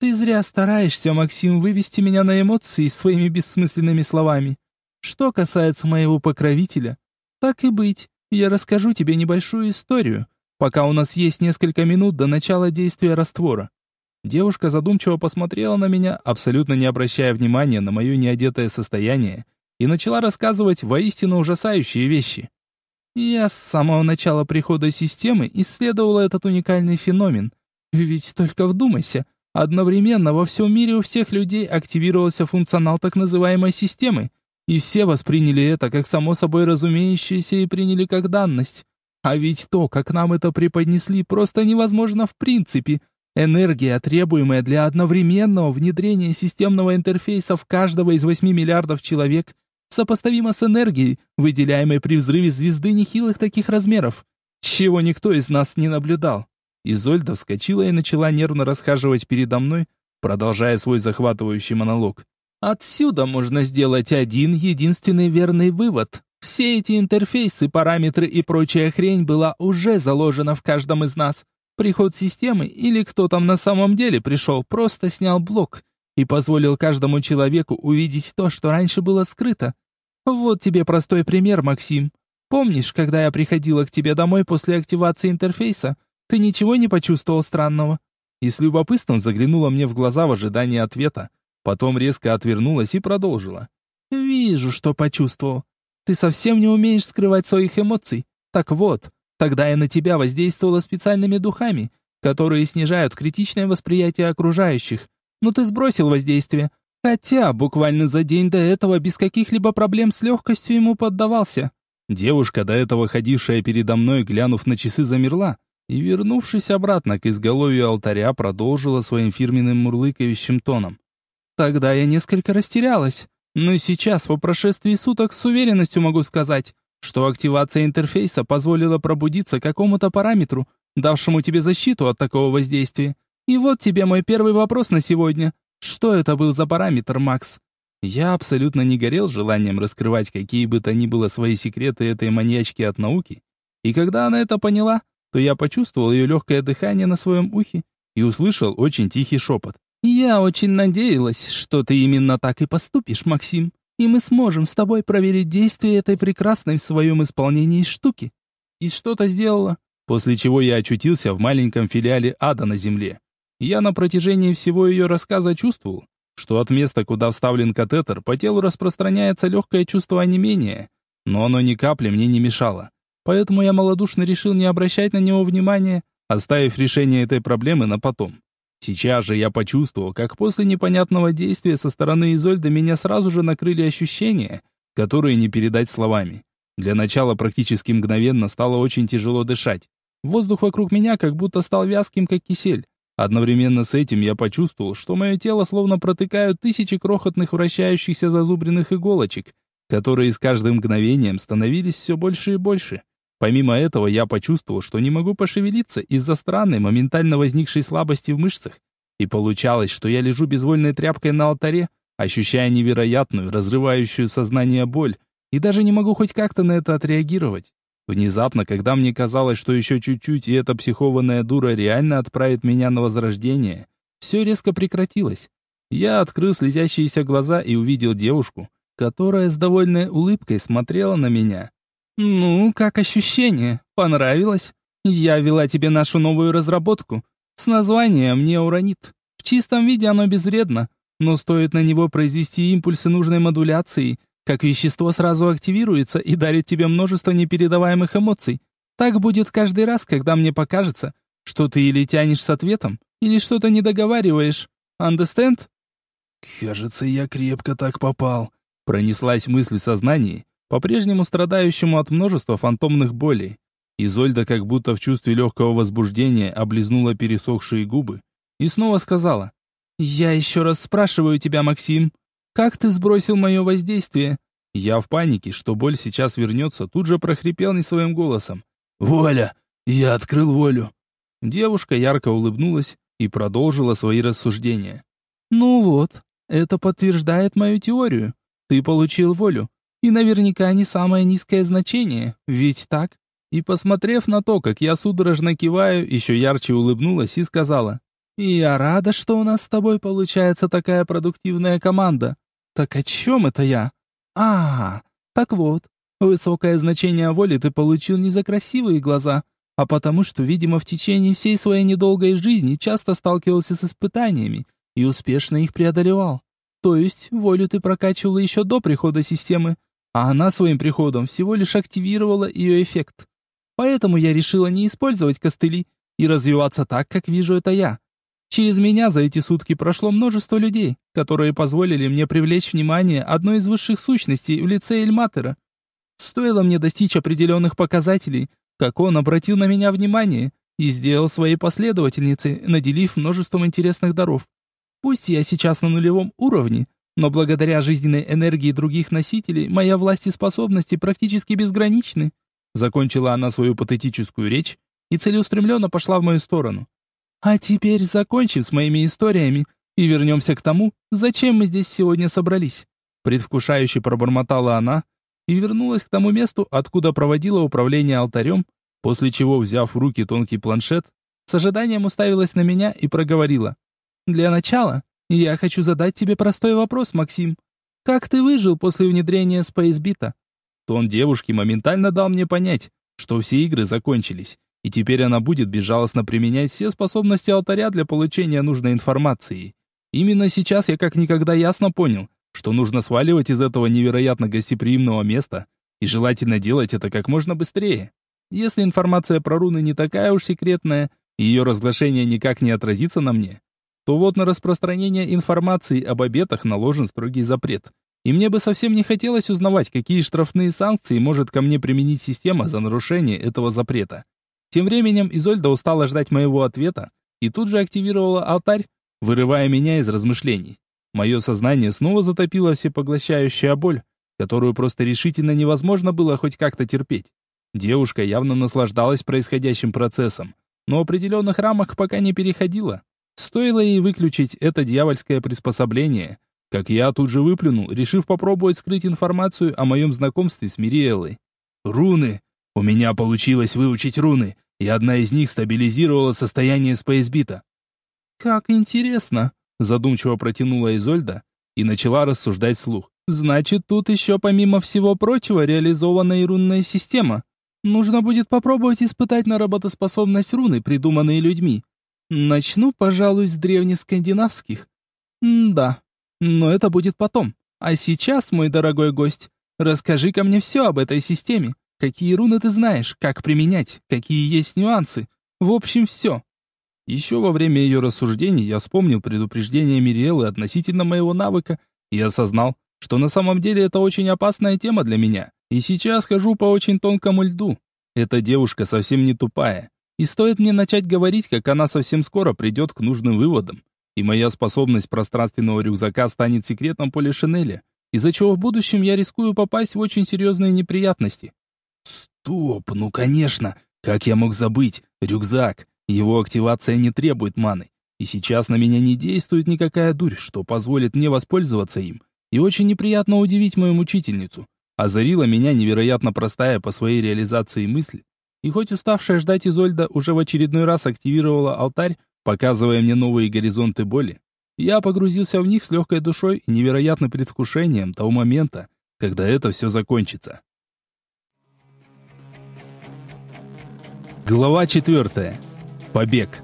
«Ты зря стараешься, Максим, вывести меня на эмоции своими бессмысленными словами. Что касается моего покровителя, так и быть, я расскажу тебе небольшую историю, пока у нас есть несколько минут до начала действия раствора. Девушка задумчиво посмотрела на меня, абсолютно не обращая внимания на мое неодетое состояние, и начала рассказывать воистину ужасающие вещи. Я с самого начала прихода системы исследовала этот уникальный феномен. Ведь только вдумайся, одновременно во всем мире у всех людей активировался функционал так называемой системы, и все восприняли это как само собой разумеющееся и приняли как данность. А ведь то, как нам это преподнесли, просто невозможно в принципе — Энергия, требуемая для одновременного внедрения системного интерфейса в каждого из 8 миллиардов человек, сопоставима с энергией, выделяемой при взрыве звезды нехилых таких размеров, чего никто из нас не наблюдал. Изольда вскочила и начала нервно расхаживать передо мной, продолжая свой захватывающий монолог. Отсюда можно сделать один единственный верный вывод. Все эти интерфейсы, параметры и прочая хрень была уже заложена в каждом из нас. Приход системы или кто там на самом деле пришел, просто снял блок и позволил каждому человеку увидеть то, что раньше было скрыто. Вот тебе простой пример, Максим. Помнишь, когда я приходила к тебе домой после активации интерфейса, ты ничего не почувствовал странного? И с любопытством заглянула мне в глаза в ожидании ответа, потом резко отвернулась и продолжила. Вижу, что почувствовал. Ты совсем не умеешь скрывать своих эмоций. Так вот, Тогда я на тебя воздействовала специальными духами, которые снижают критичное восприятие окружающих. Но ты сбросил воздействие. Хотя буквально за день до этого без каких-либо проблем с легкостью ему поддавался. Девушка, до этого ходившая передо мной, глянув на часы, замерла и, вернувшись обратно к изголовью алтаря, продолжила своим фирменным мурлыкающим тоном. Тогда я несколько растерялась, но сейчас, по прошествии суток, с уверенностью могу сказать, что активация интерфейса позволила пробудиться какому-то параметру, давшему тебе защиту от такого воздействия. И вот тебе мой первый вопрос на сегодня. Что это был за параметр, Макс? Я абсолютно не горел желанием раскрывать какие бы то ни было свои секреты этой маньячки от науки. И когда она это поняла, то я почувствовал ее легкое дыхание на своем ухе и услышал очень тихий шепот. «Я очень надеялась, что ты именно так и поступишь, Максим и мы сможем с тобой проверить действие этой прекрасной в своем исполнении штуки. И что-то сделала, после чего я очутился в маленьком филиале ада на земле. Я на протяжении всего ее рассказа чувствовал, что от места, куда вставлен катетер, по телу распространяется легкое чувство онемения, но оно ни капли мне не мешало. Поэтому я малодушно решил не обращать на него внимания, оставив решение этой проблемы на потом. Сейчас же я почувствовал, как после непонятного действия со стороны Изольды меня сразу же накрыли ощущения, которые не передать словами. Для начала практически мгновенно стало очень тяжело дышать. Воздух вокруг меня как будто стал вязким, как кисель. Одновременно с этим я почувствовал, что мое тело словно протыкают тысячи крохотных вращающихся зазубренных иголочек, которые с каждым мгновением становились все больше и больше. Помимо этого, я почувствовал, что не могу пошевелиться из-за странной, моментально возникшей слабости в мышцах. И получалось, что я лежу безвольной тряпкой на алтаре, ощущая невероятную, разрывающую сознание боль, и даже не могу хоть как-то на это отреагировать. Внезапно, когда мне казалось, что еще чуть-чуть, и эта психованная дура реально отправит меня на возрождение, все резко прекратилось. Я открыл слезящиеся глаза и увидел девушку, которая с довольной улыбкой смотрела на меня. «Ну, как ощущение? Понравилось? Я вела тебе нашу новую разработку. С названием «Неуронит». В чистом виде оно безвредно, но стоит на него произвести импульсы нужной модуляции, как вещество сразу активируется и дарит тебе множество непередаваемых эмоций. Так будет каждый раз, когда мне покажется, что ты или тянешь с ответом, или что-то не договариваешь. Understand? Кажется, я крепко так попал. Пронеслась мысль в сознании, по-прежнему страдающему от множества фантомных болей. Изольда как будто в чувстве легкого возбуждения облизнула пересохшие губы и снова сказала, «Я еще раз спрашиваю тебя, Максим, как ты сбросил мое воздействие?» Я в панике, что боль сейчас вернется, тут же прохрипел не своим голосом. «Воля! Я открыл волю!» Девушка ярко улыбнулась и продолжила свои рассуждения. «Ну вот, это подтверждает мою теорию. Ты получил волю, и наверняка не самое низкое значение, ведь так?» И посмотрев на то, как я судорожно киваю, еще ярче улыбнулась и сказала, «Я рада, что у нас с тобой получается такая продуктивная команда. Так о чем это я? А, так вот, высокое значение воли ты получил не за красивые глаза, а потому что, видимо, в течение всей своей недолгой жизни часто сталкивался с испытаниями и успешно их преодолевал. То есть, волю ты прокачивал еще до прихода системы, а она своим приходом всего лишь активировала ее эффект. Поэтому я решила не использовать костыли и развиваться так, как вижу это я. Через меня за эти сутки прошло множество людей, которые позволили мне привлечь внимание одной из высших сущностей в лице Эльматера. Стоило мне достичь определенных показателей, как он обратил на меня внимание и сделал своей последовательницей, наделив множеством интересных даров. Пусть я сейчас на нулевом уровне, но благодаря жизненной энергии других носителей моя власть и способности практически безграничны. Закончила она свою патетическую речь и целеустремленно пошла в мою сторону. А теперь закончим с моими историями и вернемся к тому, зачем мы здесь сегодня собрались. Предвкушающе пробормотала она и вернулась к тому месту, откуда проводила управление алтарем, после чего, взяв в руки тонкий планшет, с ожиданием уставилась на меня и проговорила. «Для начала я хочу задать тебе простой вопрос, Максим. Как ты выжил после внедрения Спейсбита?» Тон девушки моментально дал мне понять, что все игры закончились, и теперь она будет безжалостно применять все способности алтаря для получения нужной информации. Именно сейчас я как никогда ясно понял, что нужно сваливать из этого невероятно гостеприимного места, и желательно делать это как можно быстрее. Если информация про руны не такая уж секретная, ее разглашение никак не отразится на мне, то вот на распространение информации об обетах наложен строгий запрет. И мне бы совсем не хотелось узнавать, какие штрафные санкции может ко мне применить система за нарушение этого запрета. Тем временем Изольда устала ждать моего ответа и тут же активировала алтарь, вырывая меня из размышлений. Мое сознание снова затопило всепоглощающая боль, которую просто решительно невозможно было хоть как-то терпеть. Девушка явно наслаждалась происходящим процессом, но определенных рамок пока не переходила. Стоило ей выключить это дьявольское приспособление, как я тут же выплюнул, решив попробовать скрыть информацию о моем знакомстве с Мириэлой. «Руны! У меня получилось выучить руны, и одна из них стабилизировала состояние спейсбита. «Как интересно!» – задумчиво протянула Изольда и начала рассуждать вслух. «Значит, тут еще помимо всего прочего реализована и рунная система. Нужно будет попробовать испытать на работоспособность руны, придуманные людьми. Начну, пожалуй, с древнескандинавских. М да, но это будет потом. А сейчас, мой дорогой гость, расскажи-ка мне все об этой системе. Какие руны ты знаешь, как применять, какие есть нюансы. В общем, все. Еще во время ее рассуждений я вспомнил предупреждение Мириэлы относительно моего навыка и осознал, что на самом деле это очень опасная тема для меня. И сейчас хожу по очень тонкому льду. Эта девушка совсем не тупая. И стоит мне начать говорить, как она совсем скоро придет к нужным выводам. И моя способность пространственного рюкзака станет секретом полишинеля, из-за чего в будущем я рискую попасть в очень серьезные неприятности. Стоп, ну конечно, как я мог забыть? Рюкзак. Его активация не требует маны. И сейчас на меня не действует никакая дурь, что позволит мне воспользоваться им. И очень неприятно удивить мою мучительницу. Озарила меня невероятно простая по своей реализации мысль. И хоть уставшая ждать Изольда уже в очередной раз активировала алтарь, показывая мне новые горизонты боли, я погрузился в них с легкой душой и невероятным предвкушением того момента, когда это все закончится. Глава четвертая. Побег.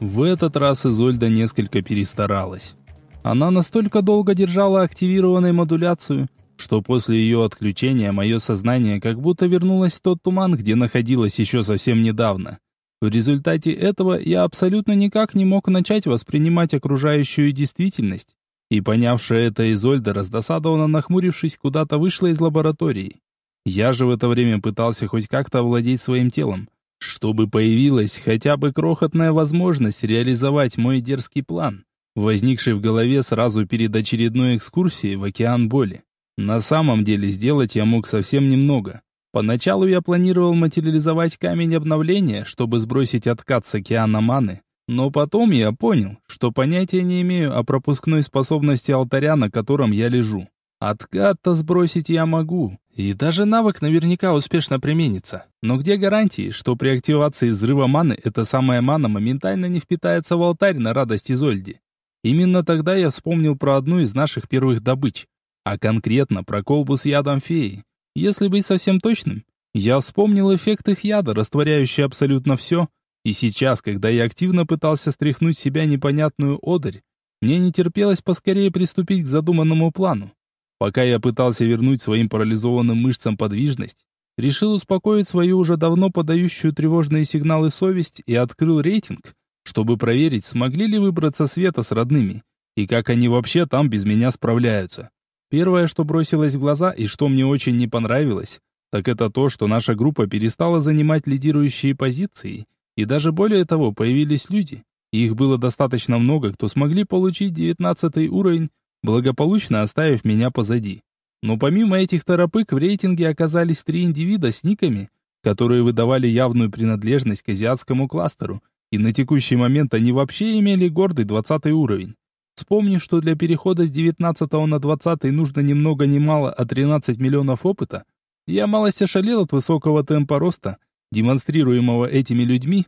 В этот раз Изольда несколько перестаралась. Она настолько долго держала активированную модуляцию, что после ее отключения мое сознание как будто вернулось в тот туман, где находилось еще совсем недавно. В результате этого я абсолютно никак не мог начать воспринимать окружающую действительность, и понявшая это Изольда, раздосадованно нахмурившись, куда-то вышла из лаборатории. Я же в это время пытался хоть как-то овладеть своим телом, чтобы появилась хотя бы крохотная возможность реализовать мой дерзкий план, возникший в голове сразу перед очередной экскурсией в океан боли. На самом деле сделать я мог совсем немного. Поначалу я планировал материализовать камень обновления, чтобы сбросить откат с океана маны, но потом я понял, что понятия не имею о пропускной способности алтаря, на котором я лежу. Откат-то сбросить я могу, и даже навык наверняка успешно применится. Но где гарантии, что при активации взрыва маны эта самая мана моментально не впитается в алтарь на радость Изольде? Именно тогда я вспомнил про одну из наших первых добыч, а конкретно про колбу с ядом феи. Если быть совсем точным, я вспомнил эффект их яда, растворяющий абсолютно все, и сейчас, когда я активно пытался стряхнуть себя непонятную одырь, мне не терпелось поскорее приступить к задуманному плану. Пока я пытался вернуть своим парализованным мышцам подвижность, решил успокоить свою уже давно подающую тревожные сигналы совесть и открыл рейтинг, чтобы проверить, смогли ли выбраться Света с родными, и как они вообще там без меня справляются. Первое, что бросилось в глаза и что мне очень не понравилось, так это то, что наша группа перестала занимать лидирующие позиции, и даже более того, появились люди, их было достаточно много, кто смогли получить девятнадцатый уровень, благополучно оставив меня позади. Но помимо этих торопык в рейтинге оказались три индивида с никами, которые выдавали явную принадлежность к азиатскому кластеру, и на текущий момент они вообще имели гордый двадцатый уровень. Вспомнив, что для перехода с 19 на 20 нужно ни много ни мало, а 13 миллионов опыта, я малость ошалел от высокого темпа роста, демонстрируемого этими людьми,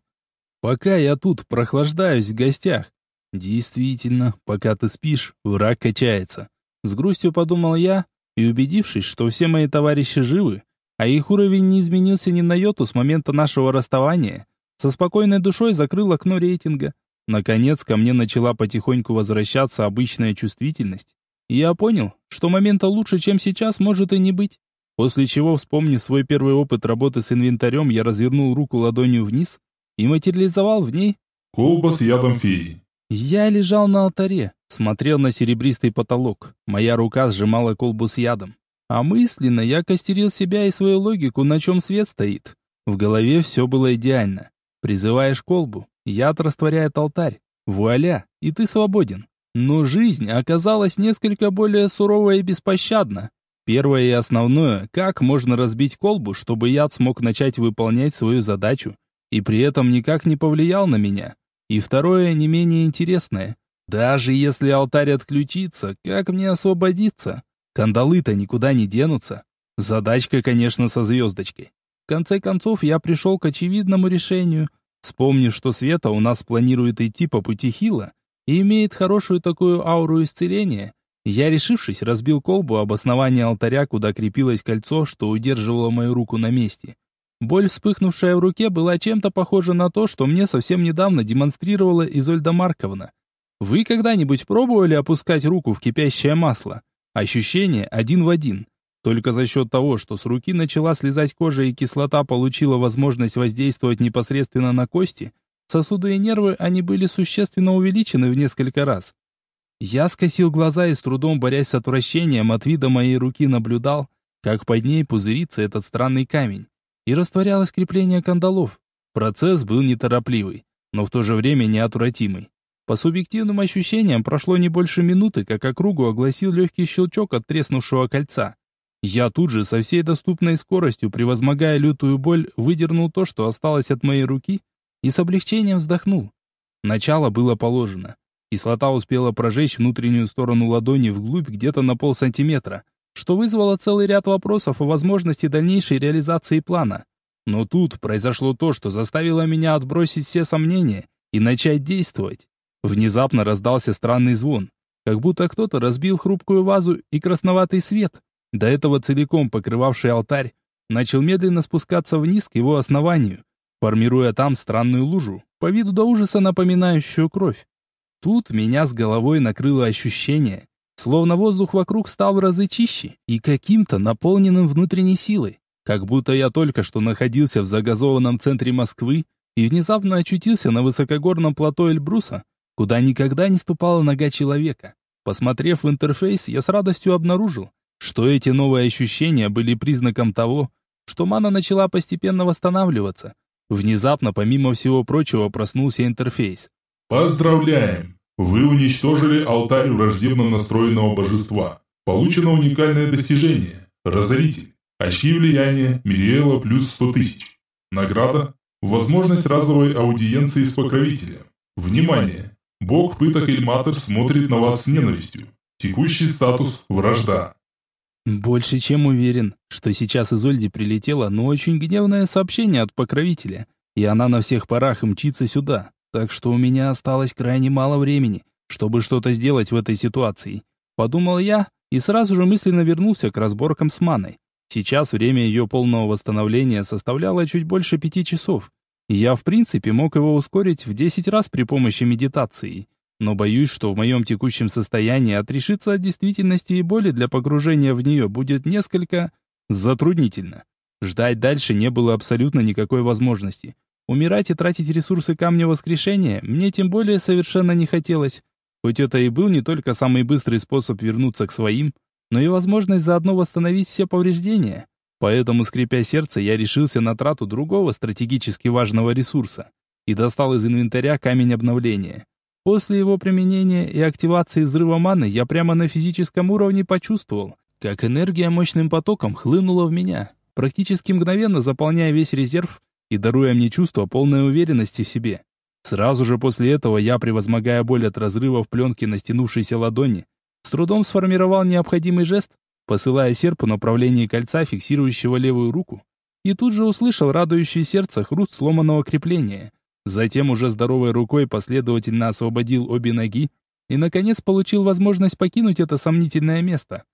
пока я тут прохлаждаюсь в гостях. Действительно, пока ты спишь, враг качается. С грустью подумал я, и убедившись, что все мои товарищи живы, а их уровень не изменился ни на йоту с момента нашего расставания, со спокойной душой закрыл окно рейтинга, Наконец ко мне начала потихоньку возвращаться обычная чувствительность. И я понял, что момента лучше, чем сейчас, может и не быть. После чего, вспомнив свой первый опыт работы с инвентарем, я развернул руку ладонью вниз и материализовал в ней... Колба с ядом феи. Я лежал на алтаре, смотрел на серебристый потолок. Моя рука сжимала колбу с ядом. А мысленно я костерил себя и свою логику, на чем свет стоит. В голове все было идеально. Призываешь колбу, Яд растворяет алтарь. Вуаля, и ты свободен. Но жизнь оказалась несколько более сурова и беспощадна. Первое и основное, как можно разбить колбу, чтобы яд смог начать выполнять свою задачу, и при этом никак не повлиял на меня. И второе, не менее интересное. Даже если алтарь отключится, как мне освободиться? Кандалы-то никуда не денутся. Задачка, конечно, со звездочкой. В конце концов, я пришел к очевидному решению. Вспомнив, что Света у нас планирует идти по пути Хила и имеет хорошую такую ауру исцеления, я, решившись, разбил колбу об основании алтаря, куда крепилось кольцо, что удерживало мою руку на месте. Боль, вспыхнувшая в руке, была чем-то похожа на то, что мне совсем недавно демонстрировала Изольда Марковна. Вы когда-нибудь пробовали опускать руку в кипящее масло? Ощущение один в один. Только за счет того, что с руки начала слезать кожа и кислота получила возможность воздействовать непосредственно на кости, сосуды и нервы они были существенно увеличены в несколько раз. Я скосил глаза и с трудом борясь с отвращением от вида моей руки наблюдал, как под ней пузырится этот странный камень. и растворялось крепление кандалов. Процесс был неторопливый, но в то же время неотвратимый. По субъективным ощущениям прошло не больше минуты, как округу огласил легкий щелчок от треснувшего кольца. Я тут же со всей доступной скоростью, превозмогая лютую боль, выдернул то, что осталось от моей руки, и с облегчением вздохнул. Начало было положено. Кислота успела прожечь внутреннюю сторону ладони вглубь где-то на полсантиметра, что вызвало целый ряд вопросов о возможности дальнейшей реализации плана. Но тут произошло то, что заставило меня отбросить все сомнения и начать действовать. Внезапно раздался странный звон, как будто кто-то разбил хрупкую вазу, и красноватый свет, до этого целиком покрывавший алтарь, начал медленно спускаться вниз к его основанию, формируя там странную лужу, по виду до ужаса напоминающую кровь. Тут меня с головой накрыло ощущение, словно воздух вокруг стал в разы чище и каким-то наполненным внутренней силой, как будто я только что находился в загазованном центре Москвы и внезапно очутился на высокогорном плато Эльбруса, куда никогда не ступала нога человека. Посмотрев в интерфейс, я с радостью обнаружил, что эти новые ощущения были признаком того, что мана начала постепенно восстанавливаться. Внезапно, помимо всего прочего, проснулся интерфейс. Поздравляем! Вы уничтожили алтарь враждебно настроенного божества. Получено уникальное достижение. Разоритель. Очки влияния Мириэла плюс 100 тысяч. Награда. Возможность разовой аудиенции с покровителем. Внимание! Бог пыток Эльматор смотрит на вас с ненавистью. Текущий статус – вражда. Больше чем уверен, что сейчас из Ольди прилетело, но очень гневное сообщение от покровителя, и она на всех парах мчится сюда, так что у меня осталось крайне мало времени, чтобы что-то сделать в этой ситуации. Подумал я и сразу же мысленно вернулся к разборкам с маной. Сейчас время ее полного восстановления составляло чуть больше пяти часов, я, в принципе, мог его ускорить в 10 раз при помощи медитации. Но боюсь, что в моем текущем состоянии отрешиться от действительности и боли для погружения в нее будет несколько затруднительно. Ждать дальше не было абсолютно никакой возможности. Умирать и тратить ресурсы камня воскрешения мне тем более совершенно не хотелось. Хоть это и был не только самый быстрый способ вернуться к своим, но и возможность заодно восстановить все повреждения. Поэтому, скрипя сердце, я решился на трату другого стратегически важного ресурса и достал из инвентаря камень обновления. После его применения и активации взрыва маны я прямо на физическом уровне почувствовал, как энергия мощным потоком хлынула в меня, практически мгновенно заполняя весь резерв и даруя мне чувство полной уверенности в себе. Сразу же после этого я, превозмогая боль от разрыва в пленке на стянувшейся ладони, с трудом сформировал необходимый жест посылая серп в направлении кольца, фиксирующего левую руку, и тут же услышал радующий сердце хруст сломанного крепления. Затем уже здоровой рукой последовательно освободил обе ноги и, наконец, получил возможность покинуть это сомнительное место.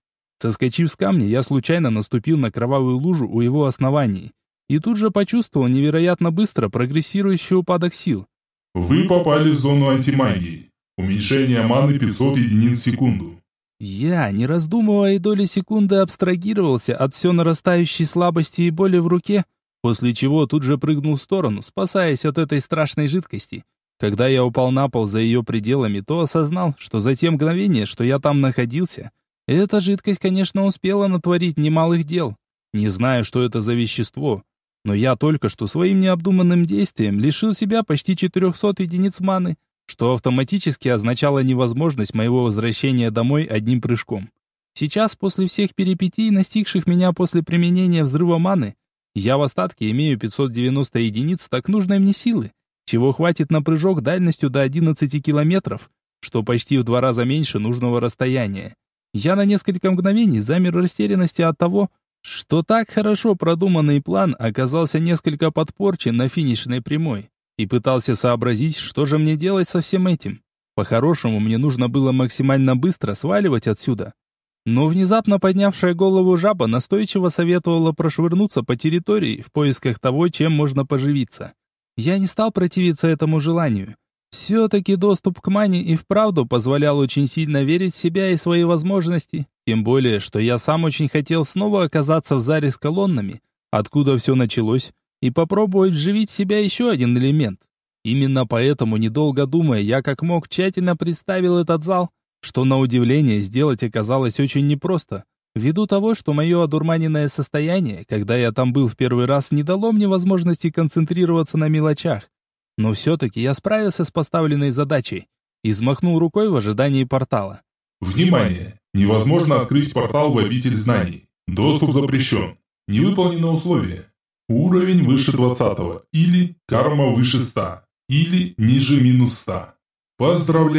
Соскочив с камня, я случайно наступил на кровавую лужу у его оснований и тут же почувствовал невероятно быстро прогрессирующий упадок сил. Вы попали в зону антимагии. Уменьшение маны 500 единиц в секунду. Я, не раздумывая и доли секунды, абстрагировался от все нарастающей слабости и боли в руке, после чего тут же прыгнул в сторону, спасаясь от этой страшной жидкости. Когда я упал на пол за ее пределами, то осознал, что за те мгновения, что я там находился, эта жидкость, конечно, успела натворить немалых дел. Не знаю, что это за вещество, но я только что своим необдуманным действием лишил себя почти 400 единиц маны, что автоматически означало невозможность моего возвращения домой одним прыжком. Сейчас, после всех перипетий, настигших меня после применения взрыва маны, я в остатке имею 590 единиц так нужной мне силы, чего хватит на прыжок дальностью до 11 километров, что почти в два раза меньше нужного расстояния. Я на несколько мгновений замер в растерянности от того, что так хорошо продуманный план оказался несколько подпорчен на финишной прямой и пытался сообразить, что же мне делать со всем этим. По-хорошему, мне нужно было максимально быстро сваливать отсюда. Но внезапно поднявшая голову жаба настойчиво советовала прошвырнуться по территории в поисках того, чем можно поживиться. Я не стал противиться этому желанию. Все-таки доступ к мане и вправду позволял очень сильно верить в себя и свои возможности, тем более, что я сам очень хотел снова оказаться в заре с колоннами, откуда все началось, и попробовать вживить в себя еще один элемент. Именно поэтому, недолго думая, я как мог тщательно представил этот зал, что на удивление сделать оказалось очень непросто. Ввиду того, что мое одурманенное состояние, когда я там был в первый раз, не дало мне возможности концентрироваться на мелочах. Но все-таки я справился с поставленной задачей и взмахнул рукой в ожидании портала. Внимание! Невозможно открыть портал в обитель знаний. Доступ запрещен. Не выполнено условие. Уровень выше 20 или карма выше 100 или ниже минус 100. Поздравляем!